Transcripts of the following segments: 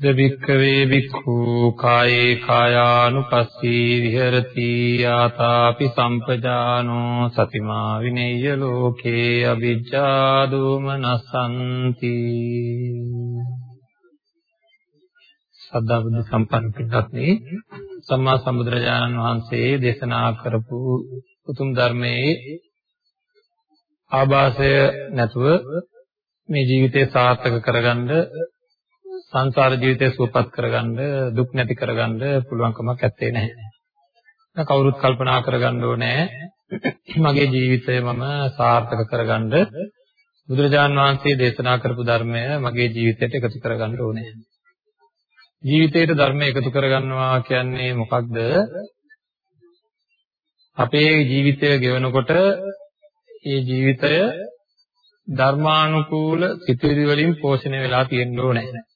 දවික්කවේ වික්ඛු කායේ කායානුපස්සී විහෙරති ආතාපි සම්පජානෝ සතිමා විනේය ලෝකේ අවිජ්ජා දෝමනසන්ති සද්ධා බුද්ධ සම්පන්න පිටත්නි සම්මා සම්බුදුරජාණන් වහන්සේ දේශනා කරපු උතුම් ධර්මයේ ආభాසය නැතුව මේ ජීවිතය සාර්ථක කරගන්න සංසාර ජීවිතය සුවපත් කරගන්න දුක් නැති කරගන්න පුළුවන්කමක් ඇත්තේ නැහැ. කවුරුත් කල්පනා කරගන්න ඕනේ මගේ ජීවිතය මම සාර්ථක කරගන්න බුදුරජාන් වහන්සේ දේශනා කරපු ධර්මය මගේ ජීවිතයට එකතු කරගන්න ඕනේ. ජීවිතයට ධර්ම එකතු කරගන්නවා කියන්නේ මොකක්ද? අපේ ජීවිතය ගෙවනකොට ඒ ජීවිතය ධර්මානුකූල සිතුවිලි වලින් පෝෂණය වෙලා තියෙන්න ඕනේ.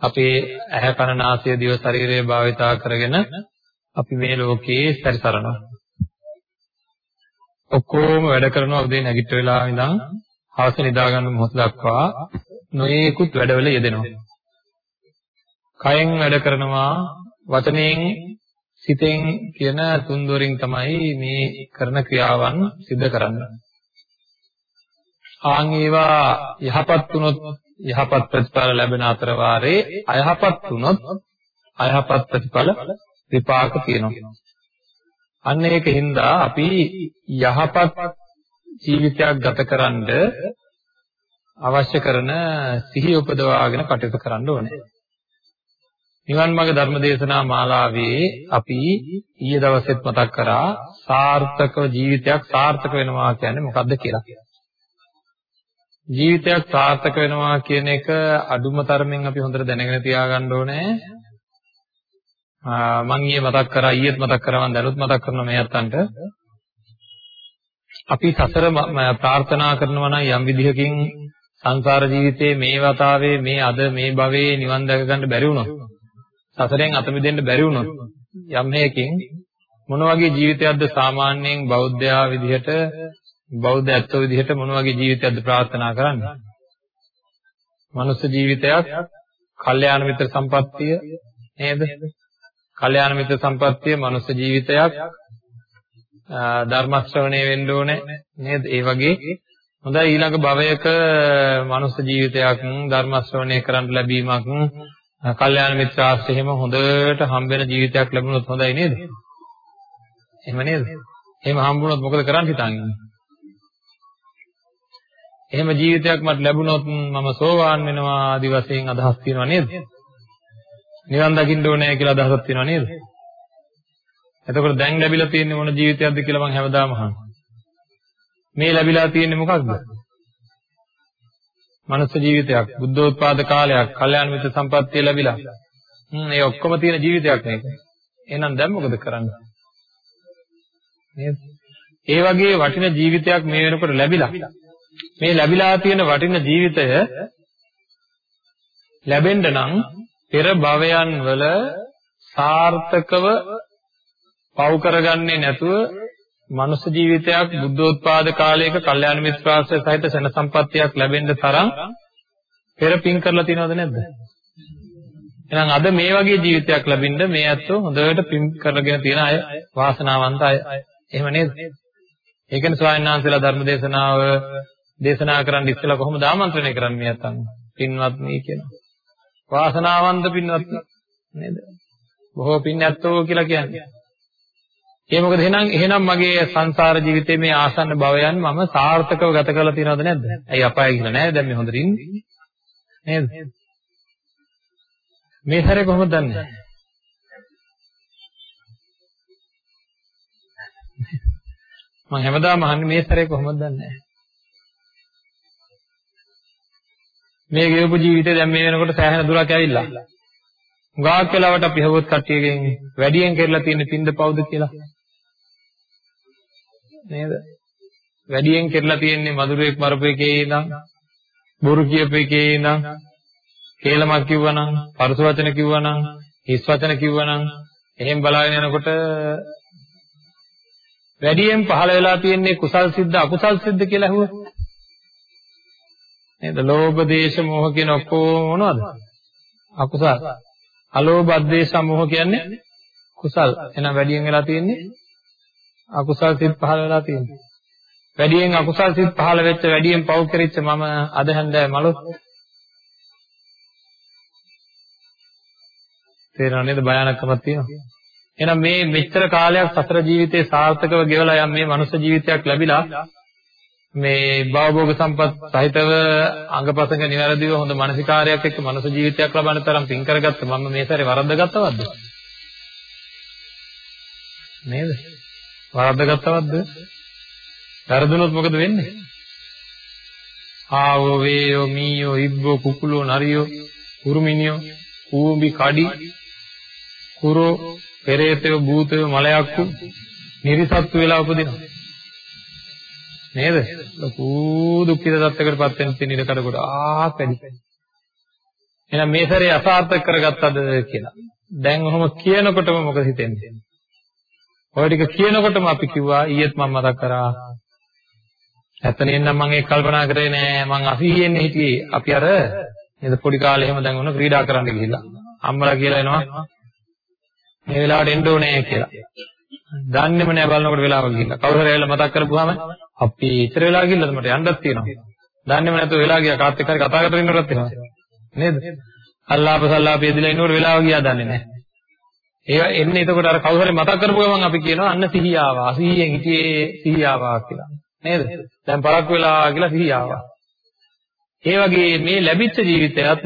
අපේ ඇහැ කන නාසය දිව ශරීරය භාවිතා කරගෙන අපි මේ ලෝකයේ සැරිසරනවා. ඔක්කොම වැඩ කරනවා උදේ නැගිට වෙලා ඉඳන් හවස නිදා ගන්න මොහොත දක්වා නොයේකුත් වැඩවල යෙදෙනවා. කයෙන් වැඩ කරනවා වචනයෙන් සිතෙන් කියන තුන්දොරින් තමයි මේ කරන ක්‍රියාවන් සිදු කරන්නේ. ආන් ඒවා යහපත් වුණොත් යහපත් ප්‍රතිඵල ලැබෙන අතර වාරේ අයහපත් වුණොත් අයහපත් ප්‍රතිඵල විපාක තියෙනවා. අන්න ඒකින්ද අපි යහපත් ජීවිතයක් ගතකරනද අවශ්‍ය කරන සිහිය උපදවාගෙන කටයුතු කරන්න ඕනේ. නිවන් මාර්ග ධර්ම දේශනා මාලාවේ අපි ඊයේ දවසෙත් මතක් කරා සාර්ථකව ජීවිතයක් සාර්ථක වෙනවා කියන්නේ මොකක්ද කියලා. ජීවිතයක් සාර්ථක වෙනවා කියන එක අඩුම තරමින් අපි හොඳට දැනගෙන තියාගන්න ඕනේ. මම ඊයේ මතක් කරා ඊයේත් මතක් කරා මම දැනුත් මතක් කරනවා මේ අතන්ට. අපි සසර ප්‍රාර්ථනා කරනවා නම් යම් විදිහකින් සංසාර ජීවිතයේ මේ වතාවේ මේ අද මේ භවයේ නිවන් දැක ගන්න බැරි වුණොත් සසරෙන් අත මිදෙන්න බැරි වුණොත් යම් හේකින් මොන වගේ ජීවිතයක්ද සාමාන්‍යයෙන් බෞද්ධයා විදිහට බෞද්ධ ඇත්තෝ විදිහට මොන වගේ ජීවිතයක්ද ප්‍රාර්ථනා කරන්නේ? මනුස්ස ජීවිතයක්, කල්යාණ මිත්‍ර සම්පත්තිය නේද? කල්යාණ මිත්‍ර සම්පත්තිය මනුස්ස ජීවිතයක් ධර්ම ශ්‍රවණය වෙන්න ඕනේ නේද? ඒ වගේ හොඳයි ඊළඟ භවයක මනුස්ස ජීවිතයක් ධර්ම ශ්‍රවණය කරන්න ලැබීමක් කල්යාණ මිත්‍ර ආශ්‍රයෙම හොඳට හම්බෙන ජීවිතයක් ලැබුණොත් හොඳයි නේද? එහෙම නේද? එහෙම හම්බුනොත් මොකද කරන්න හිතන්නේ? එහෙම ජීවිතයක් මට ලැබුණොත් මම සෝවාන් වෙනවා ආදි වශයෙන් අදහස් තියෙනව නේද? නිවන් දකින්න ඕනේ කියලා අදහසක් තියෙනව නේද? එතකොට දැන් ලැබිලා තියෙන්නේ මොන ජීවිතයක්ද කියලා මම හැමදාම අහනවා. මේ ලැබිලා තියෙන්නේ මොකක්ද? මනුස්ස ජීවිතයක්, බුද්ධෝත්පාද කාලයක්, කල්යාණ මිත්‍ර සම්පත්තිය ලැබිලා. හ්ම් ඒ ඔක්කොම තියෙන ජීවිතයක් මේක. එහෙනම් දැන් මොකද කරන්නේ? නේද? ඒ වගේ වටින ජීවිතයක් මේ වෙනකොට ලැබිලා. මේ ලැබිලා තියෙන වටින ජීවිතය ලැබෙන්න නම් පෙර භවයන් වල සාර්ථකව පව් කරගන්නේ නැතුව මනුෂ්‍ය ජීවිතයක් බුද්ධෝත්පාද කාලයක කල්යාණ මිත්‍රාශ්‍රය සහිත සෙන සම්පත්තියක් ලැබෙන්න තරම් පෙර පින් කරලා තියෙනවද නැද්ද? එහෙනම් අද මේ වගේ ජීවිතයක් ලැබින්න මේ ඇත්තෝ හොඳට පින් කරගෙන තියෙන අය වාසනාවන්ත අය. එහෙම නේද? ඒකනේ ස්වාමීන් වහන්සේලා ධර්ම දේශනාව දේශනා කරන්න ඉස්සෙල්ලා කොහොමද ආමන්ත්‍රණය කරන්නේ නැත්තම් පින්වත්නි කියනවා. වාසනාවන්ත පින්වත්නි නේද? බොහෝ පින් ඇත්තෝ කියලා කියන්නේ. ඒ මොකද එහෙනම් එහෙනම් මගේ සංසාර ජීවිතයේ මේ ආසන්න භවයන් මම සාර්ථකව ගත කරලා තියෙනවද නැද්ද? ඇයි අපාය ගිහලා නැහැ දැන් මේ හොඳට ඉන්නේ. නේද? මේ හැරේ කොහොමද දන්නේ? මම හැමදාම අහන්නේ මේ සැරේ කොහොමද දන්නේ මේ ගෙවපු ජීවිතේ දැන් මේ වෙනකොට සෑහෙන දුරක් ඇවිල්ලා. උගාක් වෙලාවට අපි හවොත් කට්ටියගෙන් වැඩියෙන් කරලා තියෙන පින්ද පවුද කියලා. නේද? වැඩියෙන් කරලා තියෙන්නේ මధుරයක් මරපු එකේ ඉඳන් බොරු කියපු එකේ ඉඳන් කේලමක් කිව්වනම්, පරස වචන කිව්වනම්, හිස් වචන කිව්වනම් එහෙන් බලාගෙන යනකොට වැඩියෙන් පහළ වෙලා තියෙන්නේ කුසල් සිද්ද අකුසල් සිද්ද කියලා අහුවොත් නේද? ලෝභ, දේශ, මෝහ කියන ඔක්කොම මොනවද? අකුසල්. අලෝභ, අද්වේෂ, මෝහ කියන්නේ කුසල්. එහෙනම් වැඩියෙන් වෙලා තියෙන්නේ අකුසල් සිත් පහළ වෙලා තියෙන්නේ. වැඩියෙන් අකුසල් සිත් පහළ වෙච්ච වැඩියෙන් පව් කෙරෙච්ච මම අද හැන්දෑ මලොත් තේරෙනව නේද භයානකමක් තියෙනවා. එහෙනම් මේ මෙච්චර කාලයක් සතර ජීවිතේ සාර්ථකව ගෙවලා යම් මේ මනුෂ්‍ය ජීවිතයක් ලැබිලා මේ භවභෝග සම්පත් සහිතව අංගපසංග නිවැරදිව හොඳ මානසිකාරයක් එක්ක මනුෂ්‍ය ජීවිතයක් ලබන්න තරම් පින් කරගත්ත මම මේ සැරේ වරද්දගත්තවද? නේද? වරද්දගත්තවද? වැරදුනොත් මොකද වෙන්නේ? ආවෝ වේයෝ මීයෝ ඉබ්බෝ කුකුලෝ නරියෝ කුරුමිනියෝ කූඹි කඩි කුරෝ පෙරේතයෝ භූතයෝ මලයක්කු නිරිසත්තු වෙලා උපදිනවා නේද? ලොකු දුක්ඛිත තත්ත්වයකටපත් වෙන තියෙන ඉඩකඩ කොට ආ පැඩි එහෙනම් මේ සැරේ අසාර්ථක කරගත්තද කියලා. දැන් ඔහොම කියනකොටම මොකද හිතෙන්නේ? ඔය ටික කියනකොටම අපි කිව්වා ඊයේත් මම මතක් කරා. ඇත්තනේ නම් මම ඒක කල්පනා කරේ නෑ. මං අසීයෙන් හිටියේ. අපි අර නේද පොඩි කාලේ එහෙම දැන් ඔන්න ක්‍රීඩා කරන්න ගිහිල්ලා. අම්මලා කියලා එනවා මේ වෙලාවට එන්න ඕනේ කියලා. දන්නේම නෑ බලනකොට වෙලාව ගිහිල්ලා. කවුරු හරි ඇවිල්ලා මතක් කරපුවාම අපි ඉතර වෙලා ගිහිල්ලාද මට යන්නත් තියෙනවා. දන්නේම නැතුව වෙලා ගියා කාත් එක්ක හරි කතා කරගෙන ඉන්නවටත් වෙනවා. නේද? අල්ලාප සල්ලාප යදිලා ඉන්නකොට වෙලාව ගියා දන්නේ නෑ. ඒ එන්නේ එතකොට අර කවුරු හරි මතක් කරපු ගමන් අපි කියනවා අන්න සිහිය ආවා. සිහියෙන් හිටියේ සිහිය ආවා කියලා. නේද? දැන් පරක් වෙලා කියලා සිහිය ආවා. ඒ වගේ මේ ලැබිච්ච ජීවිතයත්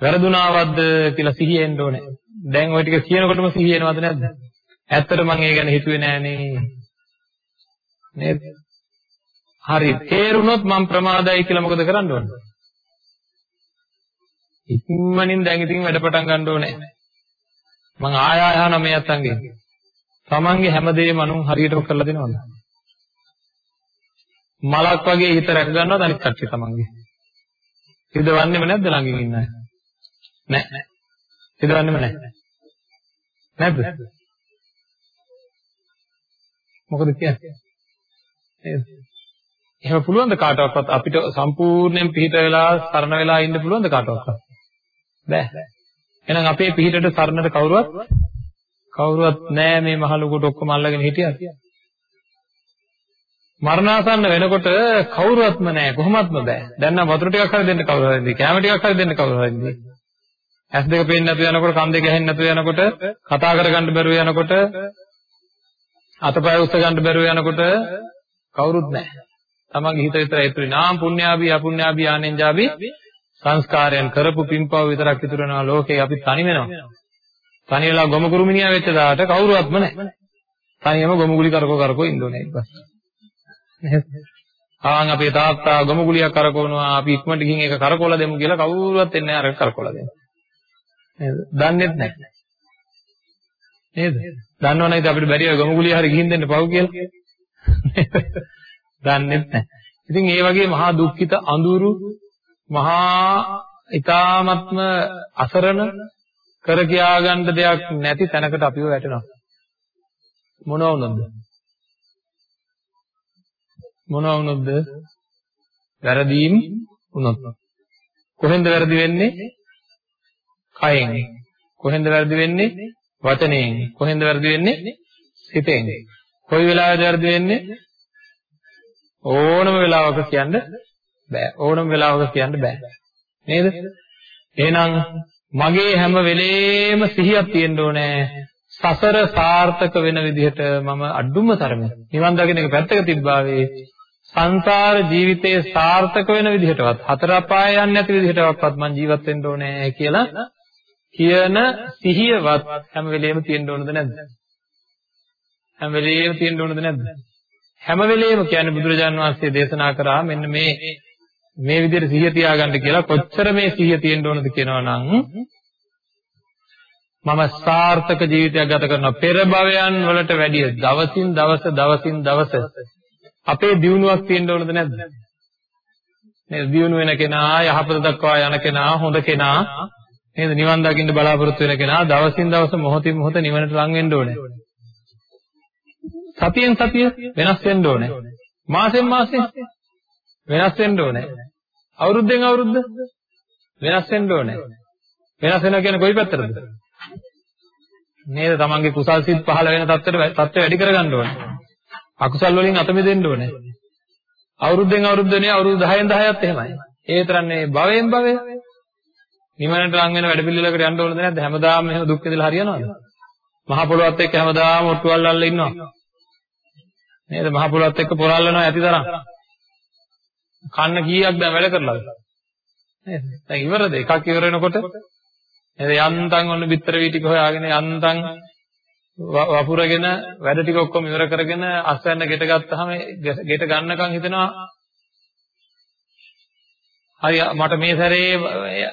වැරදුනාවද්ද කියලා සිහිය එන්න ඕනේ. දැන් ওই ටික කියනකොටම සිහිය එනවද නැද්ද? ඇත්තට මම ඒ ගැන හිතුවේ නෑනේ. නේද? හරි. තේරුණොත් මම ප්‍රමාදයි කියලා මොකද කරන්න ඕන? ඉක්මනින් දැන් ඉතින් වැඩ පටන් ගන්න ඕනේ. මං ආය ආය අහන මේ අත්තන්ගෙන්. තමන්ගේ හැමදේම අනුන් හරියටම කරලා දෙනවද? මලක් වගේ හිත රැක ගන්නවද අනිත් කට්ටිය තමන්ගේ? හිතවන්නේම නැද්ද ළඟින් ඉන්න අය? නැහැ. හිතවන්නේම නැහැ. නැද්ද? මොකද කියන්නේ? නේද? එහෙම පුළුවන්ද කාටවත් අපිට සම්පූර්ණයෙන් පිහිට වෙලා සරණ වෙලා ඉන්න පුළුවන්ද කාටවත්? බෑ. එහෙනම් අපේ පිහිටට සරණට කවුරුවත් කවුරුවත් නෑ මේ මහලුකට ඔක්කොම අල්ලගෙන හිටියද? මරණාසන්න වෙනකොට කවුරුවත්ම නෑ කොහොමත්ම බෑ. දැන් නම් වතුර ටිකක් හරි දෙන්න කවුරු හරි ඉන්නේ. කැම ටිකක් හරි දෙන්න කවුරු හරි ඉන්නේ. ඇස් දෙක පේන්නේ නැතුව යනකොට කන් දෙක ඇහෙන්නේ නැතුව යනකොට කතා කරගන්න බැරුව යනකොට අතපය උස්ස ගන්න බැරුව යනකොට කවුරුත් නැහැ. තමන්ගේ හිත විතරයි ඉතුරු. නාම පුණ්‍යාභි අපුණ්‍යාභි ආනෙන්ජාභි සංස්කාරයන් කරපු පින්පව විතරක් ඉතුරු වෙනවා ලෝකේ අපි තනි වෙනවා. තනි වෙලා ගොම කුරුමිනියා වෙච්ච දාට කවුරුවත්ම නැහැ. තනියම ගොමුගුලි කරකෝ කරකෝ ඉන්න ඕනේ ඊපස්සේ. ආන් අපේ තාත්තා ගොමුගුලියක් කරකවනවා අපි ඉක්මනට ගිහින් ඒක කරකවලා දෙමු කියලා කවුරුවත් එන්නේ නැහැ අර කරකවලා දෙන්න. නේද? දන්නේත් නැහැ. නේද? දන්නව නේද අපිට බැරි ඔය ගොමුගුලිය හරි ගිහින් දෙන්න පව් කියලා? දන්නේත් නැහැ. ඉතින් ඒ වගේ මහා දුක්ඛිත අඳුරු මහා ඊ타ත්ම අසරණ කර කියා ගන්න දෙයක් නැති තැනකට අපිව වැටෙනවා. මොනව වුණොත්ද? මොනව වුණොත්ද? වැරදීම් වුණොත්. කොහෙන්ද වැරදි වෙන්නේ? කයෙන්. කොහෙන්ද වැරදි වෙන්නේ? වචනයෙන්. කොහෙන්ද වැරදි වෙන්නේ? සිතෙන්. කොයි වෙලාවෙද වැරදි වෙන්නේ? ඕනම වෙලාවක කියන්න බෑ. ඕනම වෙලාවක කියන්න බෑ. නේද? එහෙනම් මගේ හැම වෙලේම සිහියක් තියෙන්න ඕනේ. සසර සාර්ථක වෙන විදිහට මම අඩුම තරමේ නිවන් දකින්න එක පැත්තක තිබ්බාවේ සංසාර ජීවිතයේ සාර්ථක වෙන විදිහටවත් හතර අපාය යන්නේ නැති විදිහටවත් මම ජීවත් වෙන්න ඕනේ කියලා කියන සිහියවත් හැම වෙලෙම තියෙන්න ඕනද නැද්ද? හැම වෙලෙම තියෙන්න ඕනද නැද්ද? හැම වෙලෙම කියන්නේ බුදුරජාන් වහන්සේ දේශනා කරා මෙන්න මේ මේ විදිහට සිහිය තියාගන්න කියලා කොච්චර මේ සිහිය තියෙන්න ඕනද කියනවා නම් මම සාර්ථක ජීවිතයක් ගත කරනවා පෙර භවයන් වලට වැඩිය දවසින් දවස දවසින් දවස අපේ දියුණුවක් තියෙන්න ඕනද නැද්ද නේද දියුණු වෙන කෙනා යහපත දක්වා යන කෙනා හොඳ කෙනා නේද? නිවන් දකින්න බලාපොරොත්තු වෙන කෙනා දවසින් දවස මොහොතින් මොහොත නිවනට ලං වෙන්න ඕනේ. සතියෙන් සතිය වෙනස් වෙන්න ඕනේ. මාසෙන් මාසෙ වෙනස් වෙන්න ඕනේ. අවුරුද්දෙන් අවුරුද්ද වෙනස් වෙන්න ඕනේ. වෙනස් වෙනවා කියන්නේ කොයි පැත්තටද? නේද? තමන්ගේ කුසල් සිත් පහළ වෙන තත්ත්වයට තත්ත්වය වැඩි කරගන්න ඕනේ. අකුසල් වලින් අත මිදෙන්න ඕනේ. අවුරුද්දෙන් අවුරුද්දනේ අවුරුදු 10න් 10ත් එහෙමයි. ඒ තරන්නේ භවයෙන් භවය නිවනට ලං වෙන වැඩ පිළිවෙලකට යන්න ඕනද නැද්ද? හැමදාම එහෙම දුක් විඳලා හරියනවද? මහ පොළොවත් එක්ක හැමදාම ඔට්ටුවල් අල්ලලා ඉන්නවා. නේද? මහ පොළොවත් එක්ක පොරල්ලනවා ඇති තරම්. කන්න කීයක් දැන් වැඩ කරලාද? නේද? දැන් ඉවරද? එකක් ඉවර වෙනකොට නේද යන්තම් ඔන්න බිත්තර වී ටික හොයාගෙන යන්තම් වපුරගෙන වැඩ ටික ඔක්කොම ඉවර කරගෙන අස්වැන්න ගෙට ගත්තාම ගෙට ගන්නකම් හිතෙනවා හරි මට මේ සැරේ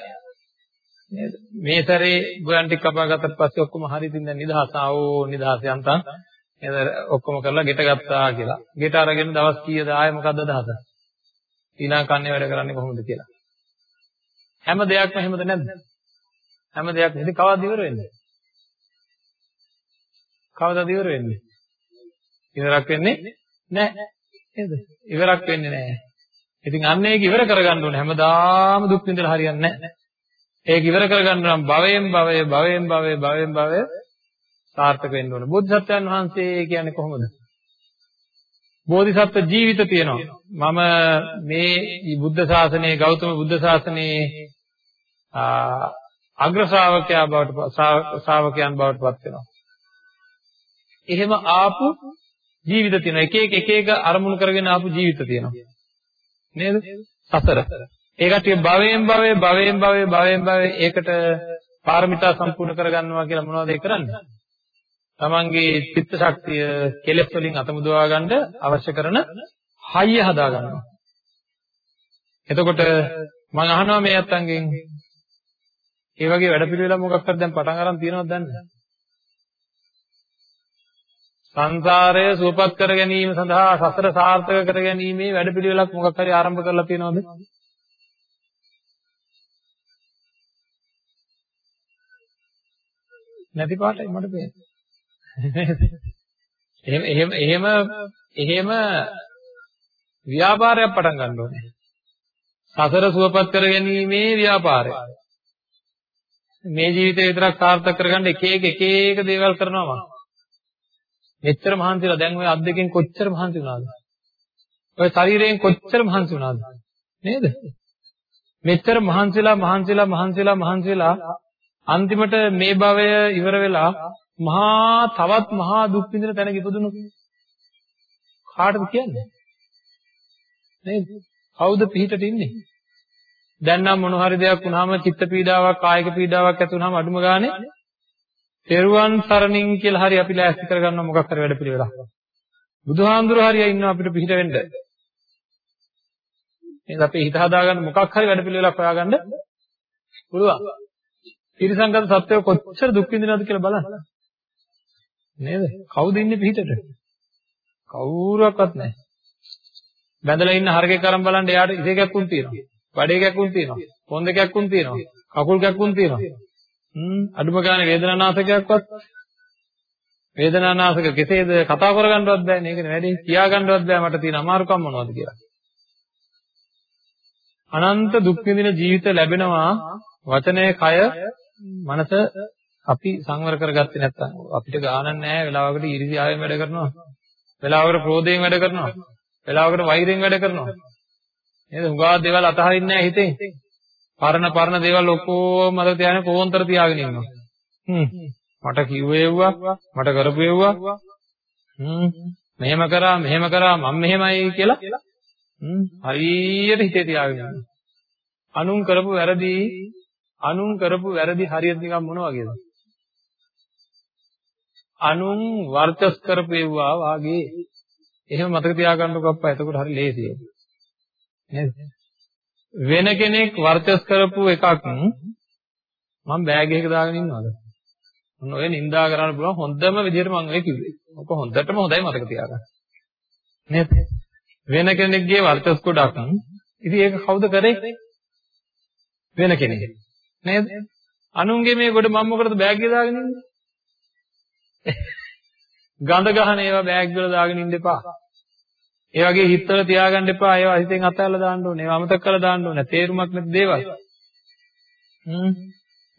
නේද මේ සැරේ ගොයන් ටික කපා ගත්තට පස්සේ ඔක්කොම හරි ඉතින් දැන් නිදහස ආවෝ නිදහස යන්තම් නේද ඔක්කොම කරලා ගෙට ගත්තා කියලා ගෙට අරගෙන දවස් කීයද ආයේ මොකද්ද අදහස ඊළඟ කන්නේ වැඩ කරන්නේ කොහොමද කියලා හැම දෙයක්ම එහෙමද නැද්ද හැම දෙයක්ම ඉතින් කවද්ද ඉවර වෙන්නේ? කවදාද ඉවර වෙන්නේ? ඉවරක් වෙන්නේ නැහැ. නේද? ඉවරක් වෙන්නේ නැහැ. ඉතින් අන්න ඒක ඉවර කරගන්න ඕනේ. හැමදාම දුක් විඳලා හරියන්නේ නැහැ. ඒක ඉවර කරගන්න නම් භවයෙන් භවය භවයෙන් භවය භවයෙන් භවය සාර්ථක වෙන්න ඕනේ. බුද්ධසත්වයන් වහන්සේ කියන්නේ කොහොමද? බෝධිසත්ව ජීවිත තියෙනවා. මම මේ බුද්ධ ශාසනයේ ගෞතම බුද්ධ ශාසනයේ අග්‍ර ශ්‍රාවකයා බවට ශ්‍රාවකයන් බවට පත් වෙනවා. එහෙම ආපු ජීවිත තියෙනවා. එක එක එක එක අරමුණු කරගෙන ආපු ජීවිත තියෙනවා. නේද? සසර. ඒ කටිය භවයෙන් භවයේ භවයෙන් භවයේ භවයෙන් භවයේ ඒකට පාරමිතා සම්පූර්ණ කරගන්නවා කියලා මොනවද ඒ කරන්නේ? තමන්ගේ චිත්ත ශක්තිය කෙලෙස් වලින් අතමුදවා ගන්න අවශ්‍ය කරන හයිය හදා ගන්නවා. එතකොට මම අහනවා මේ අත්තන්ගෙන් ඒ වගේ වැඩපිළිවෙලක් මොකක් හරි දැන් පටන් අරන් තියෙනවද දන්නේ සංසාරය සුවපත් කර ගැනීම සඳහා සසර සාර්ථක කර ගැනීමේ වැඩපිළිවෙලක් මොකක් හරි ආරම්භ කරලා තියෙනවද නැති පාටයි මට පේන්නේ එහෙම එහෙම එහෙම එහෙම ව්‍යාපාරයක් පටන් ගන්න ඕනේ සසර සුවපත් කර ගැනීමේ ව්‍යාපාරය මේ ජීවිතේ විතරක් සාර්ථක කරගන්න එක එක එක එක දේවල් කරනවා මම. මෙච්චර මහන්සිලා දැන් ඔය අත් දෙකෙන් කොච්චර මහන්සි වුණාද? ඔය ශරීරයෙන් කොච්චර මහන්සි වුණාද? නේද? මෙච්චර මහන්සිලා මහන්සිලා මහන්සිලා මහන්සිලා අන්තිමට මේ භවය ඉවර වෙලා මහා තවත් මහා දුක් විඳින තැනක ඉපදුණු කාටද කියන්නේ? නේද? කවුද පිහිටට ඉන්නේ? දැන් නම් මොන හරි දෙයක් වුණාම චිත්ත පීඩාවක් කායික පීඩාවක් ඇති වුණාම අඩුම ගානේ තෙරුවන් සරණින් කියලා හරි අපි ලෑස්ති කරගන්න මොකක් හරි වැඩපිළිවෙලක්. බුදුහාඳුර හරිය ඉන්නවා අපිට පිහිට වෙන්න. නේද අපි හිත හදාගන්න මොකක් හරි වැඩපිළිවෙලක් හොයාගන්න පුළුවන්. ත්‍රිසංගත සත්‍යය කොච්චර දුක් විඳිනවද කියලා බලන්න. නේද? කවුද ඉන්නේ පිහිටට? කවුරුවක්වත් නැහැ. බැඳලා ඉන්න හරකෙක් අරන් බලන්න එයාට ඉසේකක් උන් තියෙනවා. බඩේ කැක්කුම් තියෙනවා. කොන්ද කැක්කුම් තියෙනවා. කකුල් කැක්කුම් තියෙනවා. හ්ම් අඩුම ගානේ වේදනානාශකයක්වත් වේදනානාශක කෙසේද කතා කරගන්නවත් බෑනේ. ඒකනේ වැඩි කියා ගන්නවත් බෑ මට තියෙන අමාරුකම් මොනවද කියලා. අනන්ත දුක් විඳින ජීවිත ලැබෙනවා වචනය කය මනස අපි සංවර කරගත්තේ නැත්නම් අපිට ගානක් නැහැ වෙලාවකට ඊර්ෂ්‍යාවෙන් වැඩ කරනවා වෙලාවකට ක්‍රෝධයෙන් වැඩ කරනවා වෙලාවකට වෛරයෙන් වැඩ කරනවා නේද? හුඟා දේවල් අතහරින්නේ නැහැ හිතෙන්. පරණ පරණ දේවල් ඔක්කොම අත තියාගෙන කෝන්තර තියාගෙන ඉන්නවා. හ්ම්. මට කිව්වේව්වා මට කරපුවේව්වා හ්ම් මෙහෙම කරා මෙහෙම කරා මම මෙහෙමයි කියලා හ්ම් හරියට හිතේ තියාගෙන අනුන් කරපු වැරදි අනුන් කරපු වැරදි හරියට නිකන් මොන වගේද? අනුන් වර්චස් කරපේවා වාගේ. එහෙම මතක තියාගන්නකො අප්පා එතකොට හරි ලේසියි. නේද? වෙන කෙනෙක් වර්චස් කරපු එකක් මම බෑග් එකක දාගෙන ඉන්නවද? ඔන්න ඔය නින්දා කරන්න පුළුවන් හොඳම විදිහට මම ඔය කිව්වේ. ඔක හොඳටම හොඳයි මතක තියාගන්න. නේද? වෙන කෙනෙක්ගේ වර්චස් කොටක් ඉතින් ඒක කවුද කරේ? වෙන කෙනෙක්. නේද අනුන්ගේ මේ කොට මම මොකටද බෑග් එක දාගෙන ඉන්නේ ගඳ ගහන ඒවා බෑග් වල දාගෙන ඉන්න එපා. ඒ වගේ හිතවල තියාගන්න එපා. ඒවා හිතෙන් අතහැරලා දාන්න ඕනේ. ඒවා අමතක කරලා දාන්න ඕනේ. තේරුමක් නැති දේවල්. හ්ම්.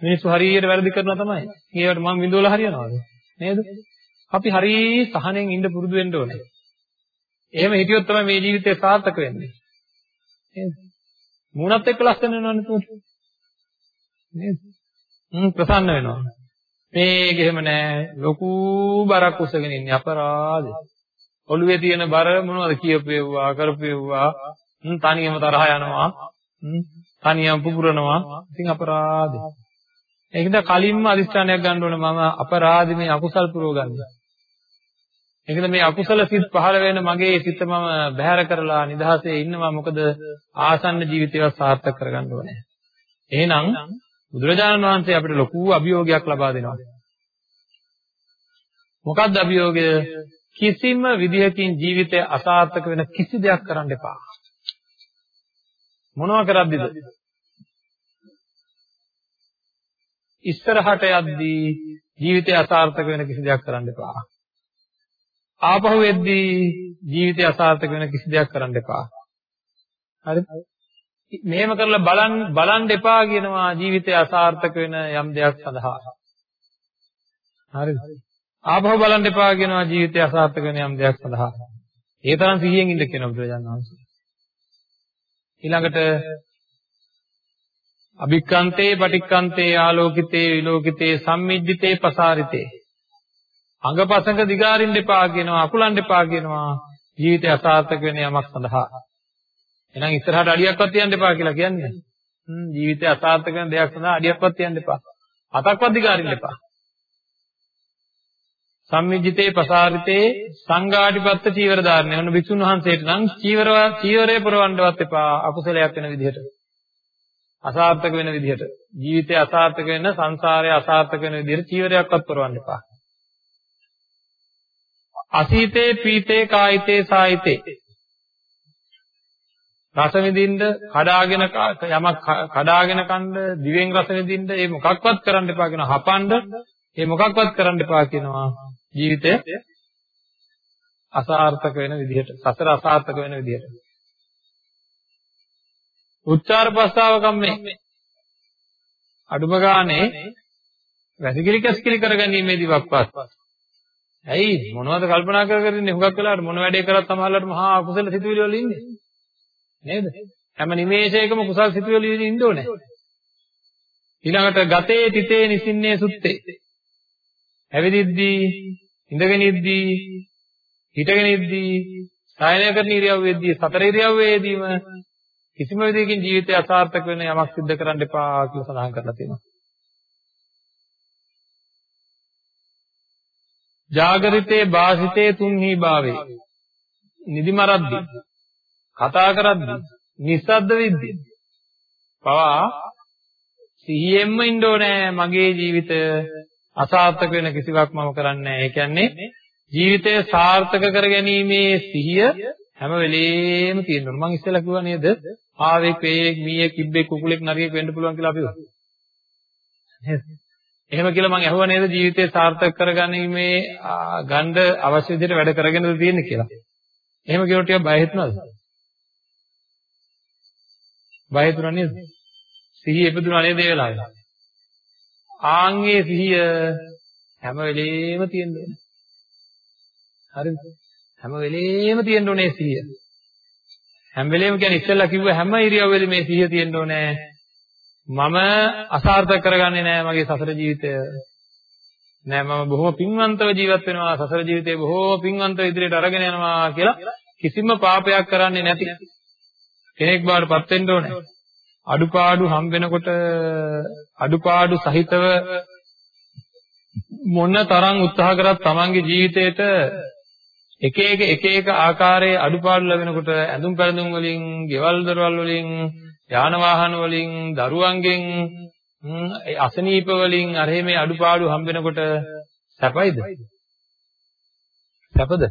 මිනිස්සු හරියට වැරදි කරනවා තමයි. ඒවට මම විඳවලා හරියනවද? නේද? අපි හරි සහනෙන් ඉන්න පුරුදු වෙන්න ඕනේ. එහෙම හිටියොත් තමයි මේ ජීවිතේ සාර්ථක වෙන්නේ. නේද? මූණත් එක්ක ලස්සන වෙනවනේ නේද? හ්ම් ප්‍රසන්න වෙනවා. මේක එහෙම නෑ ලොකු බරක් උසගෙන ඉන්නේ අපරාධ. ඔළුවේ තියෙන බර මොනවද කියපෙව්වා කරපෙව්වා තනියම තරහ යනවා තනියම පුපුරනවා ඉතින් අපරාධ. ඒකද කලින්ම අදිස්ත්‍රාණයක් ගන්න ඕනේ මම අපරාධ මේ අකුසල් පුරව ගන්න. ඒකද මේ අකුසල සිත් පහළ වෙන මගේ සිත මම බැහැර කරලා නිදහසේ ඉන්නවා මොකද ආසන්න ජීවිතේවත් සාර්ථක කරගන්න ඕනේ. එහෙනම් බුදුරජාණන් වහන්සේ අපිට ලොකු අභියෝගයක් ලබා දෙනවා. මොකක්ද අභියෝගය? කිසිම විදිහකින් ජීවිතය අසාර්ථක වෙන කිසි දෙයක් කරන්න එපා. මොනවා කරද්දිද? ඉස්සරහට යද්දී ජීවිතය අසාර්ථක වෙන කිසි දෙයක් කරන්න එපා. ආපහු එද්දී ජීවිතය අසාර්ථක වෙන කිසි දෙයක් කරන්න එපා. හරිද? මෙහෙම කරලා බලන් බලන් එපා කියනවා ජීවිතය අසාර්ථක වෙන යම් දෙයක් සඳහා. හරිද? ආපහු බලන් එපා කියනවා ජීවිතය අසාර්ථක වෙන යම් දෙයක් සඳහා. ඒ තරම් සිහියෙන් ඉන්න කියන බුදුරජාණන් වහන්සේ. ඊළඟට අභික්කන්තේ පටික්කන්තේ ආලෝකිතේ විලෝකිතේ සම්මිජ්ජිතේ පසාරිතේ අංගපසංග දිගාරින්න එපා කියනවා අකුලන්න එපා කියනවා ජීවිතය අසාර්ථක වෙන යමක් සඳහා එහෙනම් ඉස්සරහට අඩියක්වත් තියන්න එපා කියලා කියන්නේ. හ්ම් ජීවිතය අසාර්ථක වෙන දෙයක් සඳහා අඩියක්වත් තියන්න එපා. අතක්වත් දිගාරින්න එපා. සම්මිජිතේ ප්‍රසාරිතේ සංඝාටිපත්ත චීවර ධාරණය. ඔන්න භික්ෂුන් වහන්සේට නම් චීවර චීවරය පුරවන්නවත් එපා අකුසලයක් වෙන විදිහට. අසාර්ථක වෙන විදිහට. ජීවිතය අසාර්ථක වෙන සංසාරය අසාර්ථක වෙන විදිහට චීවරයක්වත් පුරවන්න එපා. අසීතේ පීතේ කායිතේ සායිතේ රස විඳින්න කඩාගෙන යමක් කඩාගෙන කන්න දිවෙන් රස විඳින්න ඒ මොකක්වත් කරන්න එපා කියනවා හපන්න ඒ මොකක්වත් කරන්න එපා කියනවා ජීවිතය අසාර්ථක වෙන විදිහට සතර අසාර්ථක වෙන විදිහට. උච්චාර ප්‍රස්තාව කම්මේ අඩුම ගානේ වැසිකිලි කැස්කිලි කරගැනීමේදී වප්පස් ඇයි? මොනවද කල්පනා කර කර ඉන්නේ? හුඟක් වෙලාවට මොන වැඩේ කරත් සමහරවිට මහා අකුසල සිතුවිලි වල ඉන්නේ. නේද? හැම නිමේෂයකම කුසල් සිතුවිලි විදිහින් ඉන්න ඕනේ. ඊළඟට ගතේ තිතේ නිසින්නේ සුත්තේ. ඇවිදිද්දී, ඉඳගෙන ඉද්දී, හිටගෙන ඉද්දී, සායනය කරන ඉරියව්වෙදී, සතර ඉරියව්වේදීම කිසිම විදිහකින් ජීවිතය අසාර්ථක වෙන යමක් සිද්ධ කරන්න එපා කියලා සඳහන් කරලා තියෙනවා. ජාගරිතේ වාසිතේ තුන්හි භාවේ නිදිමරද්දී කතා කරද්දී නිස්සද්ද වෙද්දී පවා සිහියෙන්ම ඉන්න ඕනේ මගේ ජීවිතය අසාර්ථක වෙන කිසිවක් මම කරන්නේ නැහැ. ඒ කියන්නේ ජීවිතය සාර්ථක කරගැනීමේ සිහිය හැම වෙලේම තියෙනවා. මම ඉස්සෙල්ලා කිව්වා නේද? ආවෙක්, වේයෙක්, මීයෙක්, කිබ්බෙක්, කුකුලෙක්, නරියෙක් වෙන්න පුළුවන් කියලා අපි නේද? එහෙම කියලා මම අහුවා නේද ජීවිතය සාර්ථක කරගැනීමේ ගණ්ඩ අවශ්‍ය විදිහට වැඩ කරගෙනද තියෙන්නේ කියලා. එහෙම කියනකොට ටිකක් බය හිතුණාද? බය හිතුණා නේද? සිහිය ඉපදුණා නේද ඒ වෙලාවේ? ආන්ගේ සිහිය හැම වෙලේම තියෙන්න ඕනේ. හරිද? හැම වෙලේම තියෙන්න ඕනේ සිහිය. හැම වෙලේම කියන්නේ ඉස්සෙල්ලා කිව්ව හැම ඉරියව්වෙදී මේ සිහිය තියෙන්න ඕනේ. මම අසාර්ථක කරගන්නේ නැහැ මගේ සසර ජීවිතය. නෑ මම බොහොම පින්වන්තව ජීවත් වෙනවා සසර ජීවිතේ බොහොම පින්වන්තව ඉදිරියට අරගෙන යනවා කියලා කිසිම පාපයක් කරන්නේ නැති කෙනෙක් බවට පත් වෙන්න ඕනේ. අඩුපාඩු හම් වෙනකොට අඩුපාඩු සහිතව මොන තරම් උත්සාහ කරත් තමන්ගේ ජීවිතේට එක එක එක එක ආකාරයේ අඩුපාඩු ලැබෙනකොට ඇඳුම් පැළඳුම් වලින්, ගෙවල් දොරවල් වලින්, යාන වාහන වලින්, දරුවන්ගෙන් අසනීප වලින් අර මේ අඩුපාඩු හම් වෙනකොට සැපයිද? සැපද?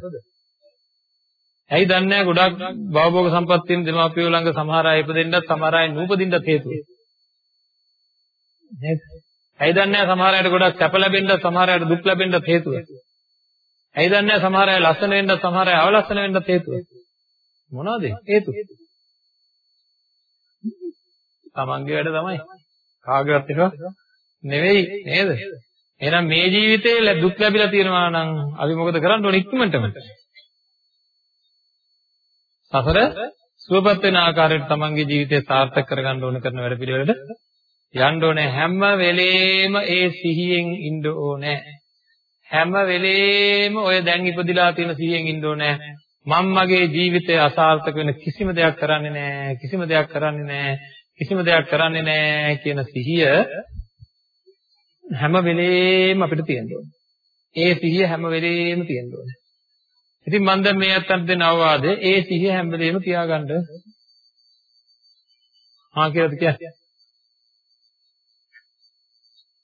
ඇයි දන්නේ ගොඩක් භවභෝග සම්පත් තියෙන දෙමාපියෝ ළඟ සමහර අය ඉපදෙන්නත් සමහර අය නූපදින්නත් හේතුව. නේද? ඇයි දන්නේ සමහර අයට ගොඩක් සැප ලැබෙන්නත් සමහර අයට දුක් ලැබෙන්නත් හේතුව. ඇයි දන්නේ සමහර අය ලස්සන වෙන්නත් සමහර අය අවලස්සන වෙන්නත් හේතුව. මොනවද හේතු? තමන්ගේ වැඩ තමයි. කාගේවත් එක නෙවෙයි නේද? එහෙනම් මේ ජීවිතේ දුක් ලැබිලා තියෙනවා නම් අපි මොකද කරන්න ඕනේ ඉක්මනටම? සසර සුවපත් වෙන ආකාරයට තමන්ගේ ජීවිතය සාර්ථක කරගන්න ඕන කරන වැඩ පිළිවෙලට යන්න ඕනේ. හැම වෙලේම ඒ සිහියෙන් ඉන්න ඕනේ. හැම වෙලේම ඔය දැන් ඉපදිලා තියෙන සිහියෙන් ඉන්න ඕනේ. මම මගේ ජීවිතය අසාර්ථක වෙන කිසිම දෙයක් කරන්නේ නැහැ කිසිම දෙයක් කරන්නේ නැහැ කිසිම දෙයක් කරන්නේ නැහැ කියන සිහිය හැම වෙලේම අපිට තියෙන්න ඕනේ. ඒ සිහිය හැම වෙලේම තියෙන්න ඕනේ. ඉතින් මම දැන් මේ අත්තන්ට දෙන අවවාදය ඒ සිහිය හැම වෙලේම තියාගන්න. හා කියලාද කියන්නේ?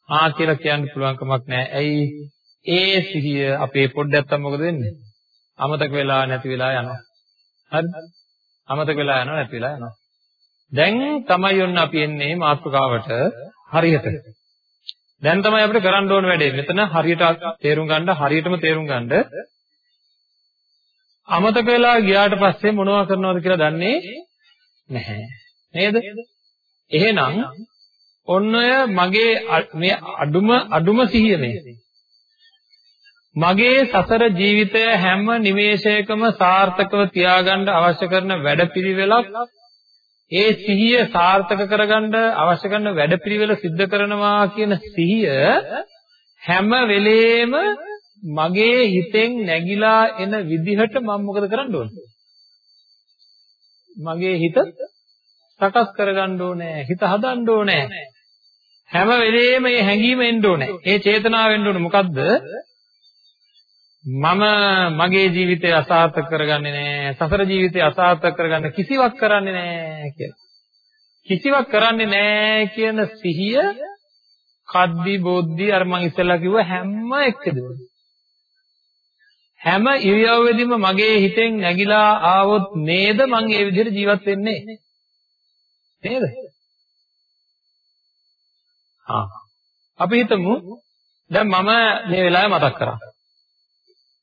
හා කියලා කියන්න පුළුවන් කමක් නැහැ. ඇයි? ඒ සිහිය අපේ පොඩ්ඩක් නැත්තම් මොකද වෙන්නේ? අමතක වෙලා නැති වෙලා යනවා. හරිද? අමතක වෙලා යනවා නැති වෙලා යනවා. දැන් තමයි ඔන්න අපි එන්නේ මාතෘකාවට හරියට. දැන් තමයි අපිට කරන්න ඕන වැඩේ. මෙතන හරියට තේරුම් ගන්න හරියටම තේරුම් ගන්න අමතක වෙලා ගියාට පස්සේ මොනවද කරනවද කියලා දන්නේ නැහැ. නේද? එහෙනම් ඔන්න ඔය මගේ මේ අඩුම අඩුම සිහිය මේ. මගේ සසර ජීවිතය හැම නිමේෂයකම සාර්ථකව තියාගන්න අවශ්‍ය කරන වැඩපිළිවෙලක් ඒ සිහිය සාර්ථක කරගන්න අවශ්‍ය කරන වැඩපිළිවෙල සිද්ධ කරනවා කියන සිහිය හැම වෙලේම මගේ හිතෙන් නැగిලා එන විදිහට මම මොකද කරන්න ඕනේ? මගේ හිත සකස් කරගන්න ඕනේ, හිත හදන්න ඕනේ. හැම වෙලේම මේ හැඟීම එන්න ඕනේ. ඒ චේතනාව එන්න ඕනේ. මොකද්ද? මම මගේ ජීවිතය අසාර්ථක කරගන්නේ නැහැ. සසර ජීවිතය අසාර්ථක කරගන්න කිසිවක් කරන්නේ නැහැ කියලා. කිසිවක් කරන්නේ නැහැ කියන සිහිය කද්දි බොද්දි අර මං ඉස්සෙල්ලා කිව්ව හැම එකදම හැම ඉරියව්වෙදීම මගේ හිතෙන් නැగిලා ආවොත් නේද මං ඒ විදිහට ජීවත් වෙන්නේ නේද? හා අපි හිතමු දැන් මම මේ වෙලාවේ මතක් කරා.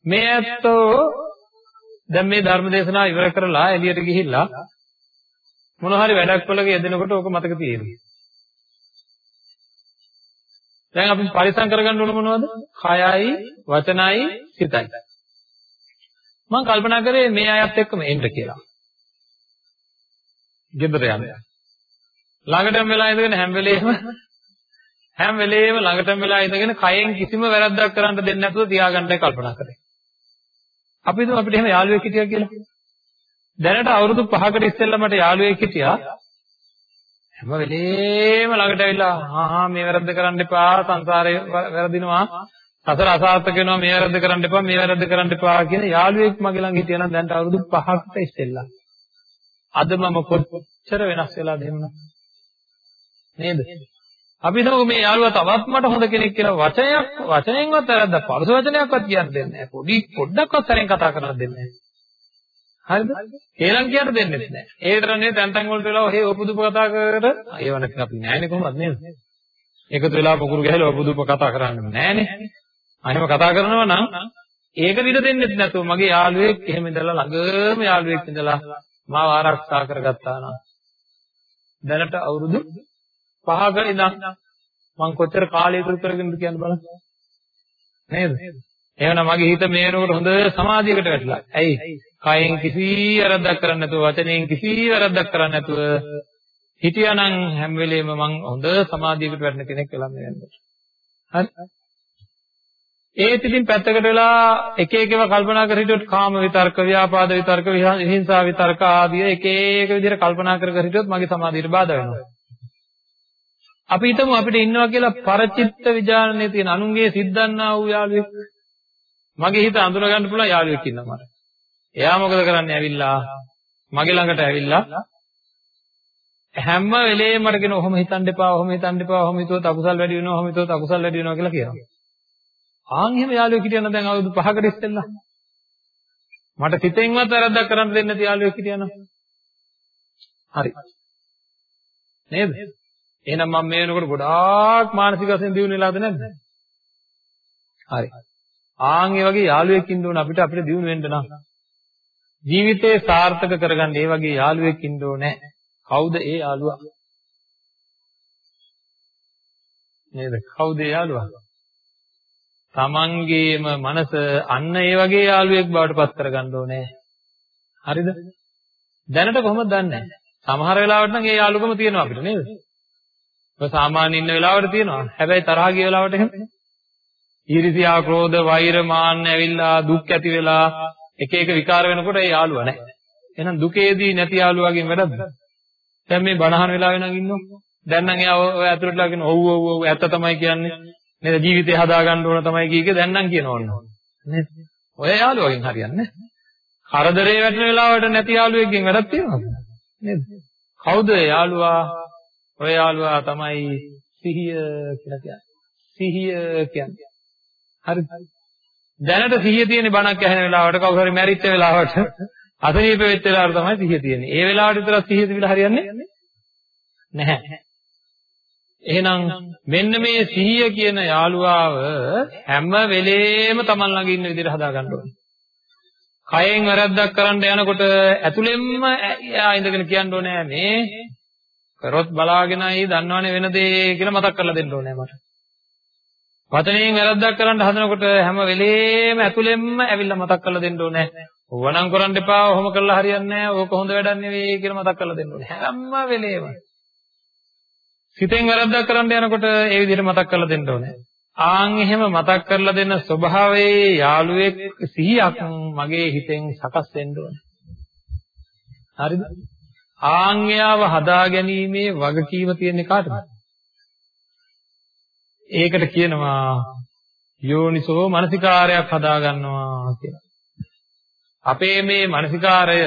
මේ ඇත්තෝ දැන් මේ ධර්ම දේශනාව ඉවර කරලා එළියට ගිහිල්ලා මොන හරි වැඩක් වලක යෙදෙනකොට ඕක මතක තියෙනවා. දැන් අපි පරිසම් කරගන්න ඕන මොනවද? කයයි, වචනයි, සිතයි. මම කල්පනා කරේ මේ අයත් එක්කම එන්න කියලා. ගෙදර යන්න. ළඟටම වෙලා ඉඳගෙන හැම වෙලේම හැම වෙලේම ළඟටම වෙලා ඉඳගෙන කයෙන් කිසිම වැරද්දක් කරන්න දෙන්නේ නැතුව තියාගන්නයි කල්පනා කරේ. අපි හිතමු අපිට එහෙම යාළුවෙක් හිටියා කියලා. දැනට අවුරුදු 5කට ඉස්සෙල්ලා මට යාළුවෙක් හිටියා. හැම වෙලේම ළඟට ඇවිල්ලා හා හා මේ වැරද්ද කරන්න එපා සංසාරේ වැරදිනවා සතර අසාර්ථක වෙනවා මේ වැරද්ද කරන්න එපා මේ වැරද්ද කරන්න එපා කියන යාළුවෙක් මගේ ළඟ හිටියා නම් දැන්ට අවුරුදු 5කට ඉස්සෙල්ලා. අද මම කොච්චර වෙනස් වෙලාද එහෙම නේද? අපි හිතමු මේ යාළුවා තවත් මට හොඳ කෙනෙක් කියලා වචනයක් වචනෙන්වත් වැරද්දක් පරස වචනයක්වත් කියන්න දෙන්නේ නැහැ. පොඩි පොඩ්ඩක්වත් සරෙන් කතා කරන්න දෙන්නේ නැහැ. හරිද? හේලම් කියන්න දෙන්නේ නැහැ. ඒ විතර නෙවෙයි තැන් තැන් වලට වෙලා ඔහේ ඔපුදුප කතා කර ඒව නැත්නම් අපි නෑනේ කොහොමද නේද? එකතු වෙලා පොකුරු ගහලා ඔපුදුප කතා කරන්නේ නෑනේ. අනිම කතා කරනවා නම් ඒක විඳ දෙන්නෙත් නැතුව මගේ යාළුවෙක් එහෙම ඉඳලා ළඟම යාළුවෙක් ඉඳලා මාව ආරක්ෂා කරගත්තා නම් දැනට අවුරුදු 5ක ඉඳන් මං කොච්චර කාලය ඉතුරු කරගෙනද කියන්න බලන්න. නේද? එහෙනම් මගේ හිත මේ වෙනකොට හොඳ සමාධියකට වැටලා. ඇයි? කයෙන් කිසි වැරද්දක් කරන්නේ නැතුව වචනයෙන් කිසි වැරද්දක් කරන්නේ නැතුව හිටියානම් හැම වෙලෙම මං හොඳ සමාධියකට වැටෙන කෙනෙක් වෙලා මේ වෙනකොට. හරි? ඒත් ඉතින් පැත්තකට වෙලා එක එකව කල්පනා කර හිටියොත් කාම විතර්ක, ව්‍යාපාද විතර්ක, හිංසා විතර්ක ආදී එක එක විදිහට කල්පනා කර කර හිටියොත් මගේ සමාධියට බාධා වෙනවා. අපි හිතමු අපිට ඉන්නවා කියලා පරචිත්ත විඥානයේ තියෙන අනුන්ගේ සිද්ධාන්නා වූ යාළුවෙක්. මගේ හිත අඳුර ගන්න පුළුවන් යාළුවෙක් ඉන්නවා මට. එයා මොකද කරන්නේ ඇවිල්ලා මගේ ළඟට ඇවිල්ලා හැම වෙලේම මට කියන ඔහොම හිතන්න එපා, ඔහොම හිතන්න එපා, ඔහොම හිතුවොත් අකුසල් වැඩි වෙනවා, ඔහොම හිතුවොත් අකුසල් වැඩි වෙනවා කියලා කියනවා. ආන් එහෙම යාළුවෙක් හිටියනම් දැන් අවුරුදු 5කට ඉස්සෙල්ලා. මට සිතෙන්වත් වැරද්දක් කරන්න දෙන්නේ නැති යාළුවෙක් හිටියනම්. හරි. නේද? එහෙනම් මම මේ වෙනකොට ගොඩාක් මානසික වශයෙන් දියුණු වෙලාද නැද්ද? හරි. ආන් ඒ වගේ යාළුවෙක් ඉන්න ඕන අපිට අපිට දියුණු වෙන්න නම්. ජීවිතේ සාර්ථක කරගන්න ඒ වගේ යාළුවෙක් ඉන්න ඕනේ. කවුද ඒ යාළුවා? නේද? කවුද ඒ යාළුවා? තමන්ගේම මනස අන්න ඒ වගේ යාළුවෙක් බවට පත් කරගන්න ඕනේ. හරිද? දැනට කොහොමද දන්නේ? සමහර වෙලාවට නම් ඒ යාළුකම තියෙනවා අපිට නේද? ඔය සාමාන්‍ය ඉන්න වෙලාවට තියෙනවා. හැබැයි තරහ ගිය වෙලාවට එහෙම ඊර්ෂියා, ක්‍රෝධ, වෛර, මාන්න ඇවිල්ලා දුක් ඇති වෙලා එක එක විකාර වෙනකොට ඒ යාළුවා නැහැ. එහෙනම් දුකේදී නැති යාළුවාගෙන් වැඩක්ද? දැන් මේ බණහන් වෙලා වෙනන් ඉන්නෝ. දැන් නම් එයා ඔය ඇතුළටලා කියන ඔව් ඔව් ඔව් ඇත්ත තමයි කියන්නේ. නේද? ජීවිතය හදාගන්න ඕන තමයි කීකේ දැන් නම් කියනවන්න නේද? ඔය යාළුවගෙන් හරියන්නේ කරදරේ වැටෙන වෙලාවට නැති යාළුවෙක්ගෙන් වැඩක් තියෙනවද? නේද? කවුද යාළුවා? ඔය යාළුවා තමයි සිහිය කියලා කියන්නේ. සිහිය කියන්නේ. හරි. දැනට සිහිය තියෙන බණක් ඇහෙන වෙලාවට කවුරු හරි මැරිච්ච වෙලාවට අසනීප වෙච්ච වෙලාවට තමයි සිහිය තියෙන්නේ. ඒ වෙලාවට විතර සිහිය තිබිලා හරියන්නේ නැහැ එහෙනම් මෙන්න මේ සිහිය කියන යාළුවාව හැම වෙලේම Taman ළඟ ඉන්න විදිහට හදා ගන්න ඕනේ. කයෙන් වැරද්දක් කරන්න යනකොට ඇතුළෙන්ම එයා ඉඳගෙන කියන්න ඕනේ මේ කරොත් බලාගෙනයි දන්නවනේ වෙන දේ කියලා මතක් කරලා දෙන්න ඕනේ මට. වචනයෙන් වැරද්දක් කරන්න හදනකොට හැම වෙලේම ඇතුළෙන්ම ඇවිල්ලා මතක් කරලා දෙන්න ඕනේ. ඕවනම් කරන්න එපා, ඔහොම කළා හරියන්නේ නැහැ, ඕක හොඳ වැඩක් නෙවෙයි කියලා මතක් කරලා දෙන්න ඕනේ. හැම වෙලේම. සිතෙන් වැරද්දක් කරන්න යනකොට ඒ විදිහට මතක් කරලා දෙන්න ඕනේ. ආන් එහෙම මතක් කරලා දෙන ස්වභාවයේ යාළුවෙක් සිහියක් මගේ හිතෙන් සකස් වෙන්න ඕනේ. හරිද? ආන්යාව හදා ගැනීමේ වගකීම තියෙන්නේ කාටද? ඒකට කියනවා යෝනිසෝ මානසිකාරයක් හදා ගන්නවා කියලා. අපේ මේ මානසිකාරය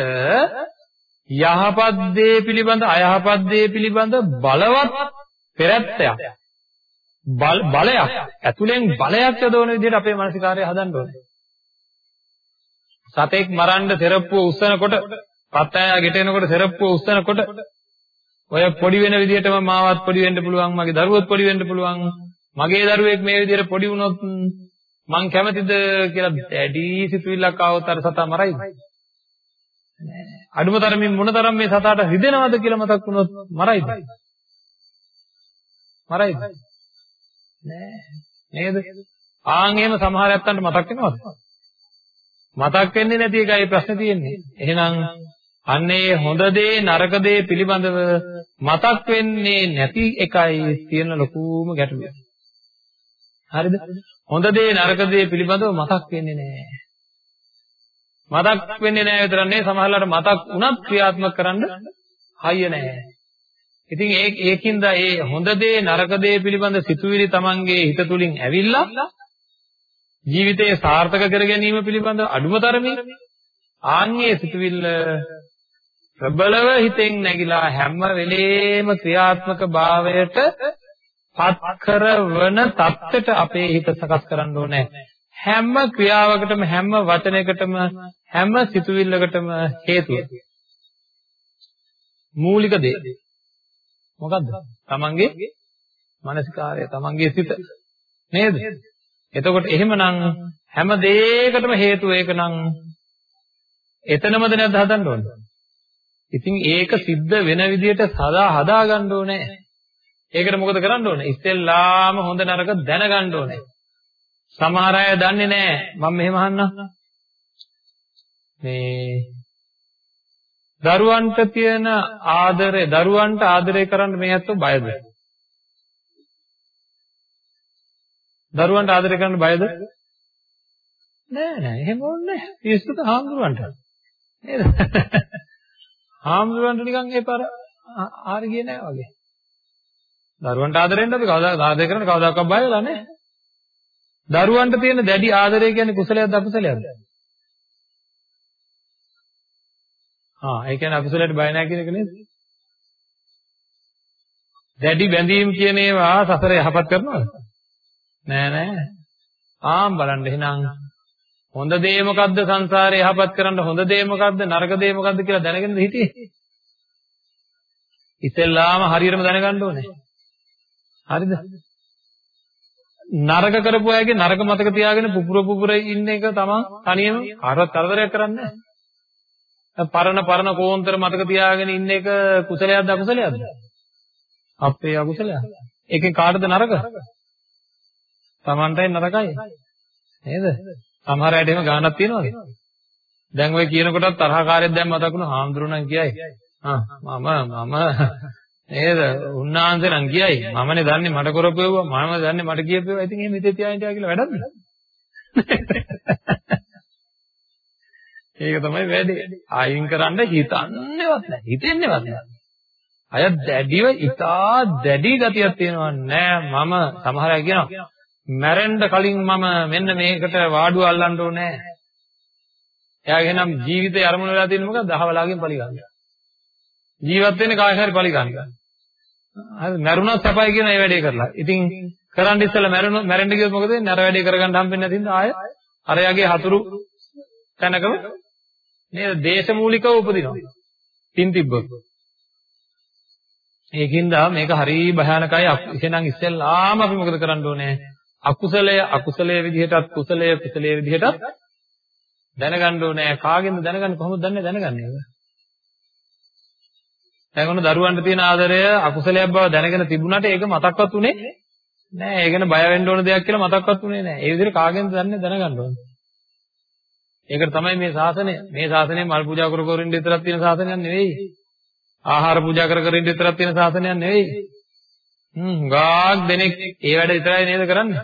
යහපත් දේ පිළිබඳ අයහපත් දේ පිළිබඳ බලවත් පෙරැත්තයක්. බලයක්. ඇතුලෙන් බලයක් යොදවන විදිහට අපේ මානසිකාරය හදන්න ඕනේ. සතෙක් මරන්න තෙරප්පුව උස්සනකොට පත්තෑය ගෙටෙනකොට තෙරප්පුව උස්සනකොට ඔය පොඩි වෙන විදිහටම මාවත් පොඩි වෙන්න පුළුවන් මගේ දරුවොත් පොඩි වෙන්න පුළුවන් මගේ දරුවෙක් මේ විදිහට පොඩි වුණොත් මං කැමතිද කියලා දැඩි සිතුවිල්ලක් ආවොත් අර සතා මරයිද? අඩුම තරමින් මොන තරම් මේ සතාට රිදෙනවද කියලා මතක් වුණොත් මරයිද? මරයිද? නෑ. නේද? ආන් එහෙම සමහර ඇත්තන්ට මතක් වෙනවද? මතක් වෙන්නේ නැති එකයි ප්‍රශ්නේ තියෙන්නේ. එහෙනම් අන්නේ හොඳ දේ නරක දේ පිළිබඳව මතක් වෙන්නේ නැති එකයි තියෙන ලොකුම ගැටලුව. හරිද? හොඳ දේ නරක දේ පිළිබඳව මතක් වෙන්නේ නැහැ. මතක් වෙන්නේ නැහැ විතරක් නෙවෙයි සමහරවිට මතක් වුණත් ක්‍රියාත්මක කරන්න හයිය නැහැ. ඉතින් ඒ ඒකින්ද ඒ හොඳ දේ නරක දේ පිළිබඳ සිතුවිලි Tamange හිත තුලින් ඇවිල්ලා ජීවිතයේ සාර්ථක කර ගැනීම පිළිබඳ අඩුම තරමේ ආන්ගේ සිතුවිල්ල ප්‍රබලව හිතෙන් නැగిලා හැම වෙලේම ක්‍රියාත්මක භාවයට පත් කරවන தත්ත්වයට අපේ හිත සකස් කරන්න ඕනේ. හැම ක්‍රියාවකටම හැම වචනයකටම හැම සිතුවිල්ලකටම හේතුව. මූලික දේ. මොකද්ද? තමන්ගේ මානසිකාරය, තමන්ගේ සිත. නේද? එතකොට එහෙමනම් හැම දෙයකටම හේතුව ඒකනම් එතනමද නැද්ද හදන්න ඕනේ? ඉතින් ඒක සිද්ධ වෙන විදිහට සදා හදා ගන්න ඕනේ. ඒකට මොකද කරන්න ඕනේ? ඉස්සෙල්ලාම හොඳ නරක දැනගන්න ඕනේ. සමහර අය දන්නේ නැහැ. මම මෙහෙම අහන්නම්. මේ දරුවන්ට තියෙන ආදරය දරුවන්ට ආදරය කරන්න මේ ඇත්තෝ බයද? දරුවන්ට ආදරය කරන්න බයද? නෑ නෑ එහෙම ඕනේ නෑ. පිස්සුද හාමුදුරන්ට. නේද? හාමුදුරන්ට නිකන් ඒ පාර ආරි ගියේ නෑ වගේ. දරුවන්ට ආදරෙන්න අපි කවදා ආදරය කරන කවදාකවත් බය වෙලා නෑ. දරුවන්ට තියෙන දැඩි ආදරය කියන්නේ කුසලයක්ද අකුසලයක්ද? ආ ඒ කියන්නේ අකුසලයට බය නැහැ කියන එක නේද? දැඩි බැඳීම් කියන ඒවා සසර යහපත් කරනවද? නෑ නෑ. ආම් බලන්න එහෙනම් හොඳ දේ මොකද්ද සංසාරේ යහපත් කරන්න හොඳ දේ මොකද්ද නරක දේ මොකද්ද කියලා දැනගෙනද හිටියේ? ඉතින්ලාම හරියටම දැනගන්න ඕනේ. හරිද? නරක කරපු අයගේ නරක මතක තියාගෙන පුපුර පුපුර ඉන්න එක තමන් තනියම කාටවත් කරදරයක් කරන්නේ නැහැ. පරණ පරණ කෝන්තර මතක තියාගෙන ඉන්න එක කුසලයක්ද අකුසලයක්ද? අපේ අකුසලයක්. ඒකෙන් කාටද නරක? තමන්ටයි නරකයි. නේද? සමහර අයට එහෙම ගානක් තියෙනවද? දැන් ඔය කියනකොටත් තරහකාරයෙක් දැන් මතක් වුණා හාමුදුරුවෝ කියයි. ආ මම මම නේද? උන්නාන්සේ නම් කියයි. මමනේ දන්නේ මට කරපෙව්වා. මම දන්නේ මට කියපෙව්වා. ඉතින් එහෙම හිතේ තියාගෙන ඉන්නවා කියලා වැඩක්ද? ඒක තමයි වැඩේ. අයින් කරන්න හිතන්නේවත් නැහැ. හිතෙන්නේවත් නැහැ. අය දැඩිව ඉතා දැඩි ගතියක් තියෙනවා නෑ මම සමහර අය කියනවා මැරෙන්න කලින් මම මෙන්න මේකට වාඩුව අල්ලන්න ඕනේ. එයාගේ නම් ජීවිතේ අරමුණ වෙලා තියෙන මොකක්ද? දහවලාගෙන් පලි ගන්න. ජීවත් වෙන්නේ කාය හරි පලි ගන්න. හරි මරුණත් සපයි කියන ඒ වැඩේ කරලා. ඉතින් කරන්න ඉස්සෙල්ලා මැරෙන මැරෙන්න ගියොත් මොකද වෙන්නේ? අර වැඩේ කරගන්න හම්බෙන්නේ නැතිනම් ආය අරයාගේ හතුරු තැනකම නේද? දේශමූලිකව උපදිනවා. පින් තිබ්බොත්. ඒකින්ද මේක හරි භයානකයි. එහෙනම් ඉස්සෙල්ලාම අපි මොකද කරන්න ඕනේ? අකුසලය අකුසලයේ විදිහටත් කුසලය කුසලයේ විදිහටත් දැනගන්න ඕනේ. කාගෙන්ද දැනගන්නේ? කොහොමද දන්නේ දැනගන්නේ? දැන් ඔන්න දරුවන්ට තියෙන ආදරය අකුසලයක් බව දැනගෙන තිබුණාට ඒක මතක්වත් උනේ නෑ. ඒ ගැන බය වෙන්න ඕන දෙයක් කියලා මතක්වත් උනේ නෑ. ඒ විදිහට කාගෙන්ද දන්නේ දැනගන්න ඕනේ. ඒකට තමයි මේ ශාසනය. මේ ශාසනය මල් පූජා කර කර ඉන්න විතරක් තියෙන ශාසනයක් නෙවෙයි. ආහාර පූජා කර කර ඉන්න විතරක් තියෙන ශාසනයක් නෙවෙයි. හ්ම් ගාක් දෙනෙක් ඒ වැඩ විතරයි නේද කරන්නේ?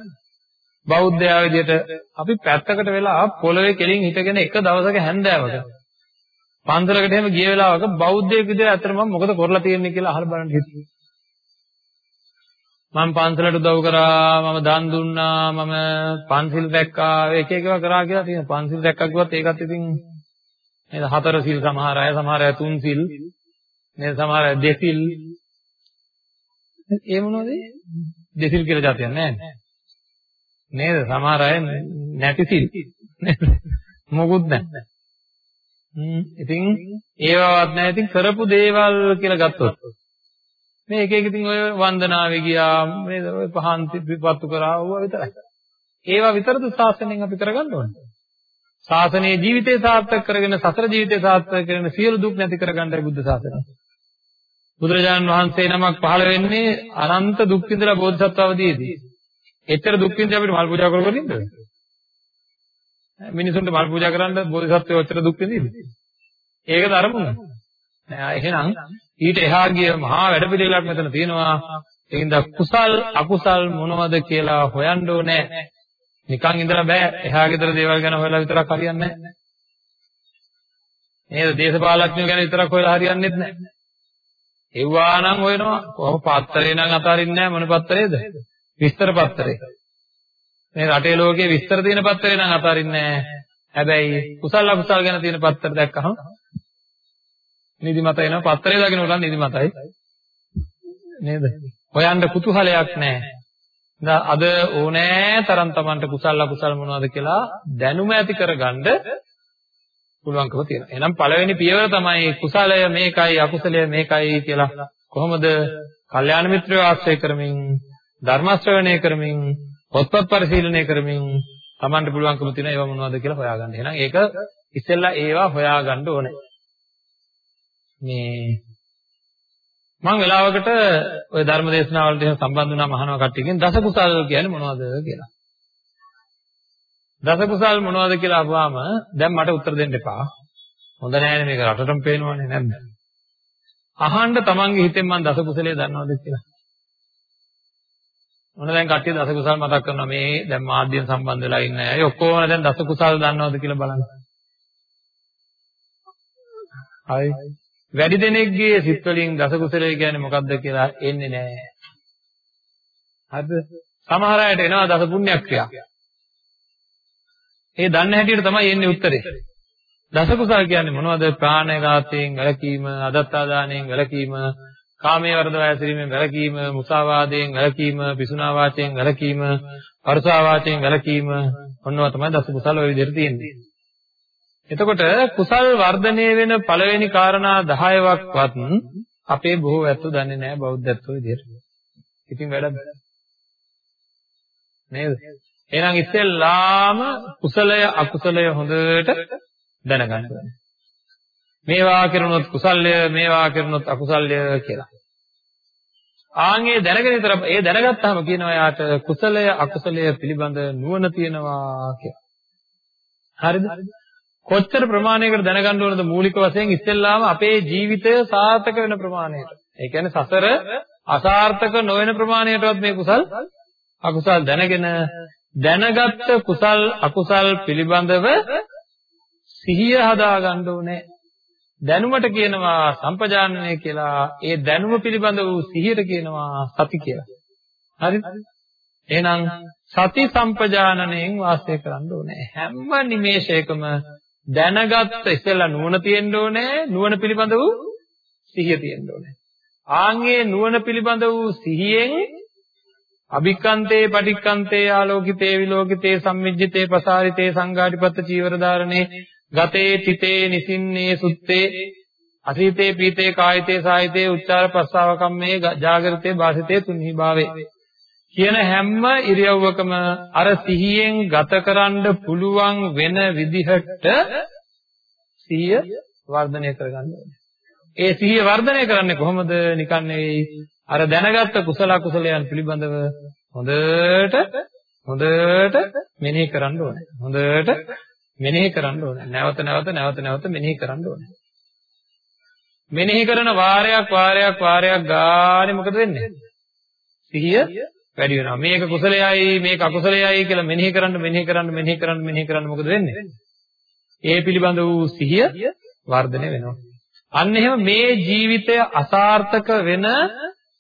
බෞද්ධයා විදිහට අපි පැත්තකට වෙලා පොළවේ කෙලින් හිටගෙන එක දවසක හැන්දෑවක පන්සලකට එහෙම ගිය වෙලාවක බෞද්ධයෙක් විදිහට අතර මම මොකද කරලා තියෙන්නේ කියලා අහලා බලන්න හිතුවා. මම පන්සලට උදව් කරා මම දන් දුන්නා මම පන්සිල් රැක්කා එක එක ඒවා කරා කියලා තියෙනවා. පන්සිල් රැක්කා කිව්වත් ඒකත් ඉතින් නේද? හතර සිල් සමහර අය සමහර අය තුන් සිල් නේද? සමහර අය දෙසිල්. ඒ මොනවද? දෙසිල් කියලා જાතියක් නැහැ නේද? සමහර අය නැති සිල්. මොකුත් නැහැ ඉතින් ඒවවත් නැහැ. ඉතින් කරපු දේවල් කියලා ගත්තොත් මේ එක එක ඉතින් ඔය වන්දනාවේ ගියා නේද? ඔය පහන් විපත්තු කරා ඕවා විතරයි. ඒවා විතරද ශාසනයෙන් අපි කරගන්න ඕනේ. ශාසනයේ ජීවිතේ සාර්ථක කරගෙන සසර ජීවිතේ සාර්ථක කරගෙන සියලු දුක් නැති කරගන්නයි බුද්ධ ශාසනය. බුදුරජාණන් වහන්සේ නමක් පහළ වෙන්නේ අනන්ත දුක් විඳලා බෝධිසත්ව අවදීදී. එච්චර දුක් විඳ අපිට මල් පූජා කර කර ඉන්නද? මිනිසුන්ට මල් පූජා කරන්න බෝධිසත්වයෝ ඔච්චර දුක් විඳින්නේ. ඒකද අරමුණ. නෑ එහෙනම් ඊට එහා ගිය මහා වැඩපිළිවෙලක් මෙතන තියෙනවා. ඒකින්ද කුසල් අකුසල් මොනවද කියලා හොයන්න ඕනේ. නිකන් ඉඳලා බෑ. එහා ගෙදර දේවල් ගැන හොයලා විතරක් හරියන්නේ නෑ. නේද? දේශපාලඥයෝ ගැන විතරක් හොයලා හරියන්නේත් නෑ. එව්වා නම් හොයනවා. කොහොම පත්තරේ නම් අතාරින්නේ නෑ මොන පත්තරේද? විස්තර පත්තරේ. මේ රටේ ලෝකයේ විස්තර තියෙන පත්තරේ නම් අතාරින්නේ නැහැ. හැබැයි කුසල අකුසල ගැන තියෙන පත්තර දැක්කහම නිදිමත එනවා. පත්තරේ දකින්න උනන් නිදිමතයි. නේද? හොයන්න කුතුහලයක් නැහැ. අද ඕනෑ තරම් Tamanට කුසල අකුසල මොනවද කියලා දැනුම ඇති කරගන්න පුළුවන්කම තියෙනවා. එහෙනම් පළවෙනි පියවර තමයි කුසලය මේකයි අකුසලය මේකයි කියලා කොහොමද? කල්යාණ මිත්‍රයෝ ආශ්‍රය කරමින් ධර්ම ශ්‍රවණය කරමින් පොත්පත් පරිශීලනය කරමින් Tamanට පුළුවන්කම තියෙන ඒවා මොනවද කියලා හොයාගන්න. එහෙනම් ඒක ඉස්සෙල්ලා ඒවා හොයාගන්න ඕනේ. මේ මම වෙලාවකට ওই ධර්ම දේශනාවලට එහෙම සම්බන්ධ වුණාම අහනවා කට්ටියකින් දස කුසල් කියන්නේ මොනවද කියලා. දස කුසල් මොනවද කියලා අහුවාම දැන් මට උත්තර දෙන්න එපා. හොඳ නෑනේ මේක රටටම පේනවනේ නැද්ද? අහන්න තමන්ගේ හිතෙන් මම දස කුසලයේ දන්නවද කියලා. මොන දැන් කට්ටිය දස කුසල් මතක් කරනවා මේ දැන් මාධ්‍යයෙන් සම්බන්ධ වෙලා ඉන්න අය ඔක්කොම දැන් දස කුසල් දන්නවද කියලා බලන්න. හරි. වැඩි දෙනෙක්ගේ සිත් වලින් දස කුසලය කියන්නේ මොකක්ද කියලා එන්නේ නැහැ. හරිද? සමහර අයට එනවා දස පුණ්‍යක්‍රියා. ඒ දන්න හැටියට තමයි එන්නේ උත්තරේ. දස කුසල කියන්නේ මොනවද? ප්‍රාණඝාතයෙන් වැළකීම, අදත්තාදානයෙන් වැළකීම, කාමයේ වර්ධව ඇසිරීමෙන් වැළකීම, මුසාවාදයෙන් වැළකීම, පිසුනා වාචයෙන් වැළකීම, පරසා වාචයෙන් වැළකීම, ඔන්නවා තමයි දස කුසල ඔය විදිහට තියෙන්නේ. එතකොට කුසල් වර්ධනය වෙන පළවෙනි කාරණා 10ක්වත් අපේ බොහෝ ඇත්තෝ දන්නේ නැහැ බෞද්ධත්වෝ විදිහට. ඉතින් වැඩක් නේද? එහෙනම් ඉස්සෙල්ලාම කුසලය අකුසලය හොඳට දැනගන්න ඕනේ. මේවා කරනොත් කුසල්ය මේවා කරනොත් අකුසල්ය කියලා. ආන්ගේ දැනගෙන විතර ඒ දැනගත්තාම කියනවා යාට කුසලය අකුසලය පිළිබඳ නුවණ තියෙනවා කියලා. හරිද? කොච්චර ප්‍රමාණයකට දැනගන්න ඕනද මූලික වශයෙන් ඉස්සෙල්ලාම අපේ ජීවිතය සාර්ථක වෙන ප්‍රමාණයට. ඒ කියන්නේ සසර අසාර්ථක නොවන ප්‍රමාණයටවත් මේ කුසල් අකුසල් දැනගෙන දැනගත්ත කුසල් අකුසල් පිළිබඳව සිහිය හදාගන්න ඕනේ. දැනුමට කියනවා සම්පජානනය කියලා. ඒ දැනුම පිළිබඳ වූ සිහියට කියනවා සති කියලා. හරිද? එහෙනම් සති සම්පජානනයෙන් වාසය කරන්න ඕනේ. හැම නිමේෂයකම දැනගත්ත ඉස්සෙල්ලා නුවණ තියෙන්න ඕනේ. නුවණ පිළිබඳ වූ සිහිය තියෙන්න ඕනේ. ආන්ගේ නුවණ පිළිබඳ වූ සිහියෙන් අභික්කන්තේ පටික්කන්තේ ආලෝකිතේ විලෝකිතේ සම්මිජ්ජිතේ පසාරිතේ සංඝාටිපත්ත චීවර ධාරණේ ගතේ චිතේ නිසින්නේ සුත්තේ අසීතේ පීතේ කායිතේ සායිතේ උච්චාර ප්‍රස්තාව කම්මේ ජාගරිතේ වාසිතේ තුන්හි භාවේ කියන හැම ඉරියව්වකම අර සිහියෙන් ගත කරන්න පුළුවන් වෙන විදිහට සිහිය වර්ධනය කරගන්න ඕනේ. ඒ සිහිය වර්ධනය කරන්නේ කොහොමද? නිකන් නෙවෙයි අර දැනගත්ත කුසල කුසලයන් පිළිබඳව හොඳට හොඳට මෙනෙහි කරන්න ඕනේ. හොඳට මෙනෙහි කරන්න ඕනේ. නැවත නැවත නැවත නැවත මෙනෙහි කරන්න ඕනේ. මෙනෙහි කරන වාරයක් වාරයක් වාරයක් ගානේ මොකද වෙන්නේ? සිහිය වැඩි වෙනවා. මේක කුසලයයි මේක අකුසලයයි කියලා මෙනෙහි කරන්න මෙනෙහි කරන්න මෙනෙහි කරන්න මෙනෙහි කරන්න මොකද වෙන්නේ? ඒ පිළිබඳ වූ සිහිය වර්ධනය වෙනවා. අන්න එහෙම මේ ජීවිතය අසාර්ථක වෙන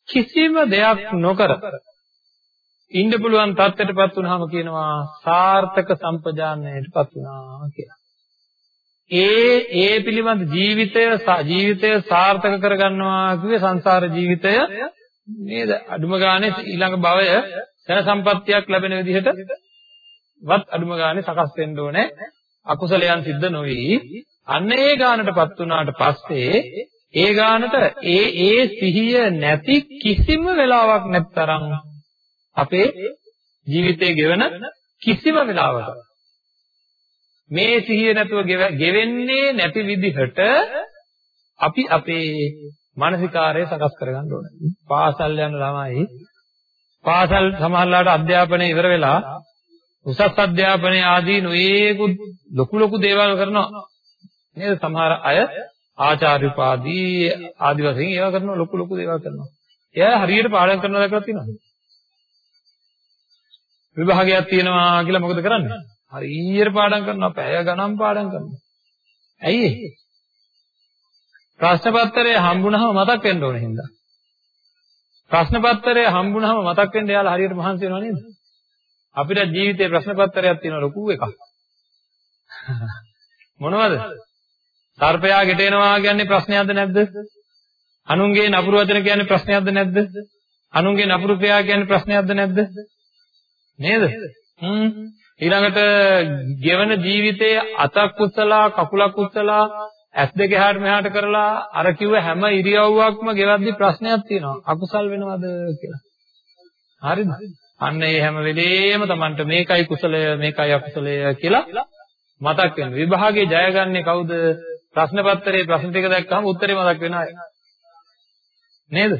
කිසිම දෙයක් නොකර ඉන්න පුළුවන් තත්ත්වයටපත් වුනහම කියනවා සාර්ථක සම්පජානනයටපත් වුණා කියලා. ඒ ඒ පිළිබඳ ජීවිතය ජීවිතය සාර්ථක කරගන්නවා කිව්වේ සංසාර ජීවිතය නේද? අඩුම ගානේ ඊළඟ භවය සන සම්පත්තියක් ලැබෙන විදිහට වත් අඩුම ගානේ සකස් වෙන්න ඕනේ. අකුසලයන් සිද්ධ නොවි. අන්න ඒ ගානටපත් වුණාට පස්සේ ඒ ගානට ඒ ඒ සිහිය නැති කිසිම වෙලාවක් නැත්තරම් අපේ ජීවිතේ ගෙවන කිසිම වෙලාවක මේ සිහිය නැතුව ගෙවෙන්නේ නැති විදිහට අපි අපේ මානසිකාරය සකස් කරගන්න ඕනේ. පාසල් යන ළමයි පාසල් සමහරලාට අධ්‍යාපනය ඉවර වෙලා උසස් අධ්‍යාපනය ආදී නොයේකුත් ලොකු ලොකු දේවල් කරනවා. නේද? සමහර අය ආචාර්ය උපාධි ආදි වශයෙන් ඒවා කරනවා ලොකු ලොකු දේවල් කරනවා. එයා හරියට පාඩම් කරනවා දැකලා තියෙනවද? විභාගයක් තියෙනවා කියලා මොකද කරන්නේ? හරියට පාඩම් කරනවා, පැය ගණන් පාඩම් කරනවා. ඇයි ඒ? ප්‍රශ්න පත්‍රය හම්බුනහම මතක් වෙන්න ඕනේ හින්දා. ප්‍රශ්න පත්‍රය හම්බුනහම මතක් වෙන්න යාලා හරියට මහන්සි වෙනව නේද? අපිට ජීවිතේ ප්‍රශ්න පත්‍රයක් තියෙන ලොකු එකක්. මොනවද? සර්පයා ගෙට එනවා කියන්නේ ප්‍රශ්නයක්ද නැද්ද? අනුන්ගේ නපුරු වචන කියන්නේ ප්‍රශ්නයක්ද නැද්ද? අනුන්ගේ නපුරු ක්‍රියා කියන්නේ ප්‍රශ්නයක්ද නැද්ද? නේද? හ්ම් ඊළඟට ගෙවන ජීවිතයේ අතක් උස්සලා කකුලක් උස්සලා ඇස් දෙක එහාට මෙහාට කරලා අර කිව්ව හැම ඉරියව්වක්ම ගෙවද්දි ප්‍රශ්නයක් තියෙනවා. අකුසල් වෙනවද කියලා. හරිද? අන්න ඒ හැම වෙලේම Tamanට මේකයි කුසලය මේකයි අකුසලය කියලා මතක් වෙනවා. විභාගේ ජයගන්නේ කවුද? ප්‍රශ්න පත්‍රයේ ප්‍රශ්න ටික දැක්කම උත්තරේ මතක් වෙන අය. නේද?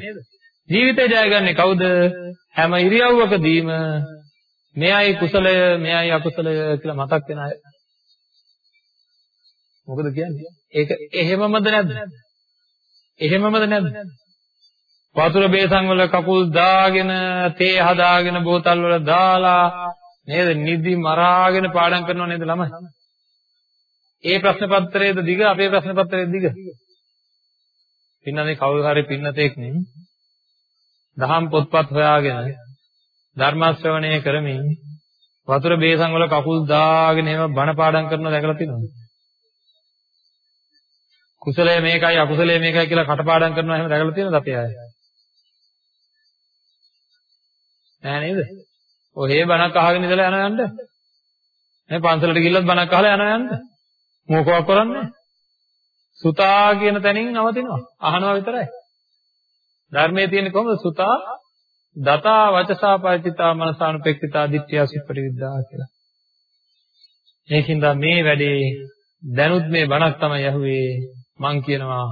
ජීවිතේ ජයගන්නේ කවුද? හැම ඉරියව්වකදීම මෙයයි කුසලය, මෙයයි අකුසලය කියලා මතක් වෙන අය. මොකද කියන්නේ? ඒක එහෙමමද නැද්ද? එහෙමමද නැද්ද? වතුර බේසන් වල කකුල් දාගෙන තේ හදාගෙන බෝතල් වල දාලා නේද නිදි මරාගෙන පාඩම් කරනව නේද ළමයි ඒ ප්‍රශ්න පත්‍රයේද දිග අපේ ප්‍රශ්න පත්‍රයේද දිග පින්නනේ කවුරු හරි පින්නතෙක් නේ දහම් පොත්පත් හොයාගෙන ධර්ම ශ්‍රවණය කරමින් වතුර බේසන් වල කකුල් දාගෙන එහෙම බණ පාඩම් කරනවා දැකලා තියෙනවද? කුසලය මේකයි අකුසලය මේකයි කියලා කටපාඩම් කරනවා එහෙම දැකලා තියෙනවද අපේ අය? නෑ නේද? ඔහේ බණක් අහගෙන ඉඳලා යනවා යන්න. මේ පන්සලට ගිහිල්ලත් බණක් අහලා යනවා යන්න. මොකවක් කරන්නේ? සුතා කියන තැනින් නවතිනවා. අහනවා විතරයි. ධර්මයේ තියෙන්නේ කොහොමද? සුතා දතා වචසා පරිචිතා මනසානුපෙක්ඛිතා දිට්ඨිය සුපරිවිද්දා කියලා. ඒකින්ද මේ වැඩේ දැනුත් මේ බණක් තමයි ඇහුවේ මං කියනවා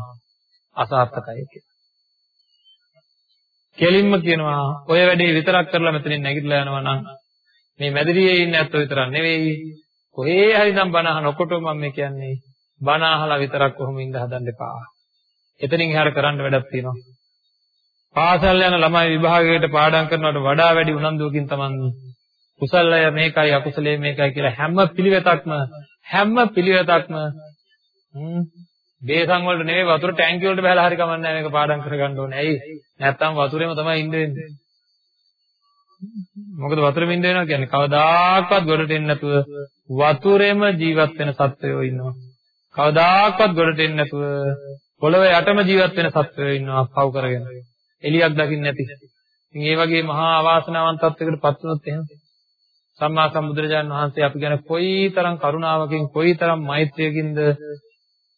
අසාර්ථකයි කියලා. කෙලින්ම කියනවා ඔය වැඩේ විතරක් කරලා මෙතනින් නැගිටලා යනවා නම් මේ මැදිරියේ ඉන්න ඇත්තෝ විතරක් නෙවෙයි කොහේ හරි නම් බණ අහන ඔකොටම මම මේ කියන්නේ බණ අහලා විතරක් කොහොම ඉඳ හදන්න එපා. එතනින් එහාට කරන්න වැඩක් තියෙනවා. පාසල් යන ළමයි විභාගයකට පාඩම් කරනවට වඩා වැඩි උනන්දුවකින් තමයි කුසලය මේකයි අකුසලය මේකයි කියලා හැම පිළිවෙතක්ම හැම පිළිවෙතක්ම බේසන් වලට නෙවෙයි වතුර ටැංකිය වලට බහලා හරි කමන්නේ මේක පාඩම් කරගන්න ඕනේ. ඇයි? නැත්තම් වතුරේම තමයි ඉන්න වෙන්නේ. මොකද වතුරෙම ඉන්න වෙනවා කියන්නේ කවදාකවත් ගොඩට එන්නේ නැතුව වතුරෙම ජීවත් වෙන සත්වයෝ ඉන්නවා. කවදාකවත් ගොඩට එන්නේ නැතුව පොළොව යටම ජීවත් වෙන සත්වයෝ ඉන්නවා පව් කරගෙන. එලියක් දකින්න නැති. ඉතින් ඒ වගේ මහා අවාසනාවන්ත තත්යකට පත් වුණොත් එහෙම සම්මා සම්බුදුරජාණන් වහන්සේ අපි ගැන කොයිතරම් කරුණාවකින් කොයිතරම් මෛත්‍රියකින්ද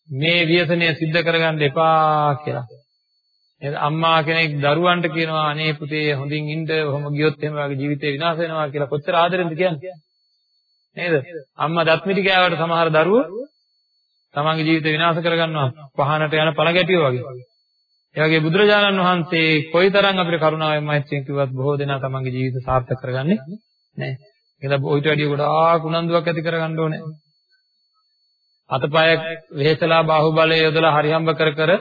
මේ ව්‍යසනය සිද්ධ කරගන්න එපා කියලා. නේද අම්මා කෙනෙක් දරුවන්ට කියනවා අනේ පුතේ හොඳින් ඉන්න ඔහොම ගියොත් එහෙම වගේ ජීවිතේ විනාශ වෙනවා කියලා කොච්චර ආදරෙන්ද කියන්නේ නේද අම්මා දත් මිටි කෑවට සමහර දරුවෝ තමන්ගේ ජීවිතේ විනාශ කරගන්නවා පහනට යන පළගැටියෝ වගේ ඒ වගේ බුදුරජාණන් වහන්සේ කොයිතරම් අපිට කරුණාවෙන් මෛත්‍රියෙන් කිව්වත් බොහෝ දෙනා තමන්ගේ ජීවිත සාර්ථක කරගන්නේ නැහැ. ඒකද ඔයිට වැඩිය ගොඩාක් උනන්දුවක් ඇති කරගන්න ඕනේ. අතපය වෙහෙසලා බාහුවලය යොදලා හරිහම්බ කර කර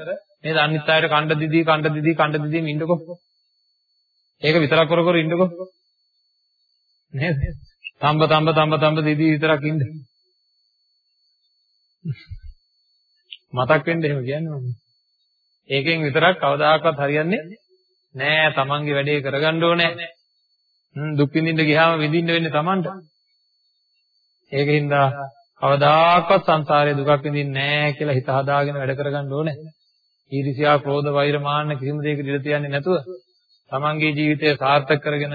නේද අනිත් අයට කණ්ඩ දිදී කණ්ඩ දිදී කණ්ඩ දිදී ඉන්නකො. ඒක විතරක් කර කර ඉන්නකො. නේද? තඹ තඹ තඹ තඹ දිදී විතරක් ඉන්න. මතක් වෙන්න එහෙම කියන්නේ මම. ඒකෙන් විතරක් කවදාකවත් හරියන්නේ නෑ. තමන්ගේ වැඩේ කරගන්න ඕනේ. දුක් විඳින්න ගියාම විඳින්න වෙන්නේ තමන්ට. ඒකින්ද කවදාකවත් සංසාරයේ දුකක් විඳින්නේ නෑ කියලා හිත හදාගෙන වැඩ කරගන්න ඕනේ. ඊර්ෂ්‍යා, ක්‍රෝධ, වෛර, මාන්න කිසිම දෙයකට ඉඩ තියන්නේ නැතුව තමන්ගේ ජීවිතය සාර්ථක කරගෙන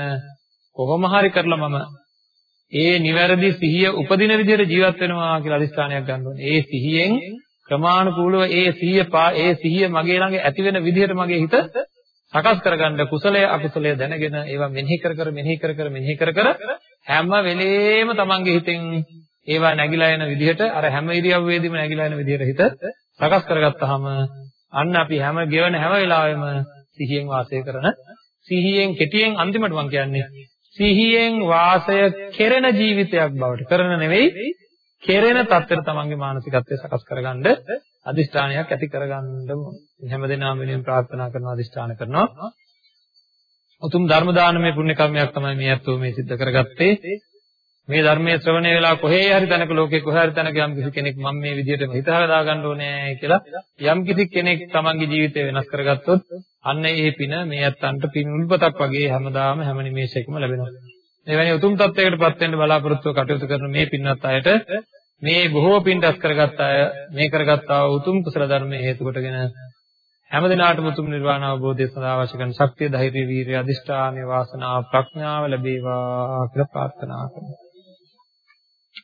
කොහොම හරි කරලා මම ඒ නිවැරදි සිහිය උපදින විදිහට ජීවත් වෙනවා කියලා අදිස්ථානයක් ගන්න ඕනේ. ඒ සිහියෙන් ක්‍රමානුකූලව ඒ සිහිය ඒ සිහිය මගේ ළඟ ඇති වෙන විදිහට මගේ හිත සකස් කරගන්න කුසලය අකුසලය දැනගෙන ඒවා මෙනෙහි කර කර මෙනෙහි කර කර මෙනෙහි කර කර හැම වෙලේම තමන්ගේ හිතෙන් ඒවා නැగిලා යන විදිහට අර හැම ඉරියව්වේදීම නැగిලා යන විදිහට හිත සකස් කරගත්තාම අන්න අපි හැම ගෙවන හැම වෙලාවෙම සිහියෙන් වාසය කරන සිහියෙන් කෙටියෙන් අන්තිමට මම කියන්නේ සිහියෙන් වාසය කෙරෙන ජීවිතයක් බවට කරන නෙවෙයි කෙරෙන තත්ත්වෙට තමන්ගේ මානසිකත්වය සකස් කරගන්න අදිෂ්ඨානයක් ඇති කරගන්න හැමදෙනාම වෙනුවෙන් ප්‍රාර්ථනා කරනවා අදිෂ්ඨාන කරනවා. උතුම් ධර්ම දානමය පුණ්‍ය කර්මයක් තමයි මේ අත්ෝ මේ සිද්ධ කරගත්තේ. මේ ධර්මයේ ශ්‍රවණය වෙලා කොහේ හරි තැනක ලෝකේ කොහේ හරි තැනක යම් කිසි කෙනෙක් මම මේ විදිහට හිත හදා ගන්න ඕනේ කියලා යම් කිසි කෙනෙක් තමන්ගේ ජීවිතය වෙනස් කරගත්තොත් අන්න ඒ පින මේ අත්තන්ට පින් උල්පතක් වගේ හැමදාම හැම නිමේෂයකම ලැබෙනවා. එවැනි උතුම් තත්වයකටපත් වෙන්න බලාපොරොත්තු කටයුතු කරන මේ පින්වත් අයට මේ බොහෝ පින් රැස් කරගත් අය මේ කරගත්තා වූ උතුම් කුසල ධර්මයේ හේතු කොටගෙන හැම දිනාටම උතුම් නිර්වාණ අවබෝධය සඳහා අවශ්‍ය කරන ශක්තිය ධෛර්ය වීරිය අදිෂ්ඨානය වාසනාව ප්‍රඥාව ලැබේවා කියලා ප්‍රාර්ථනා කරමු.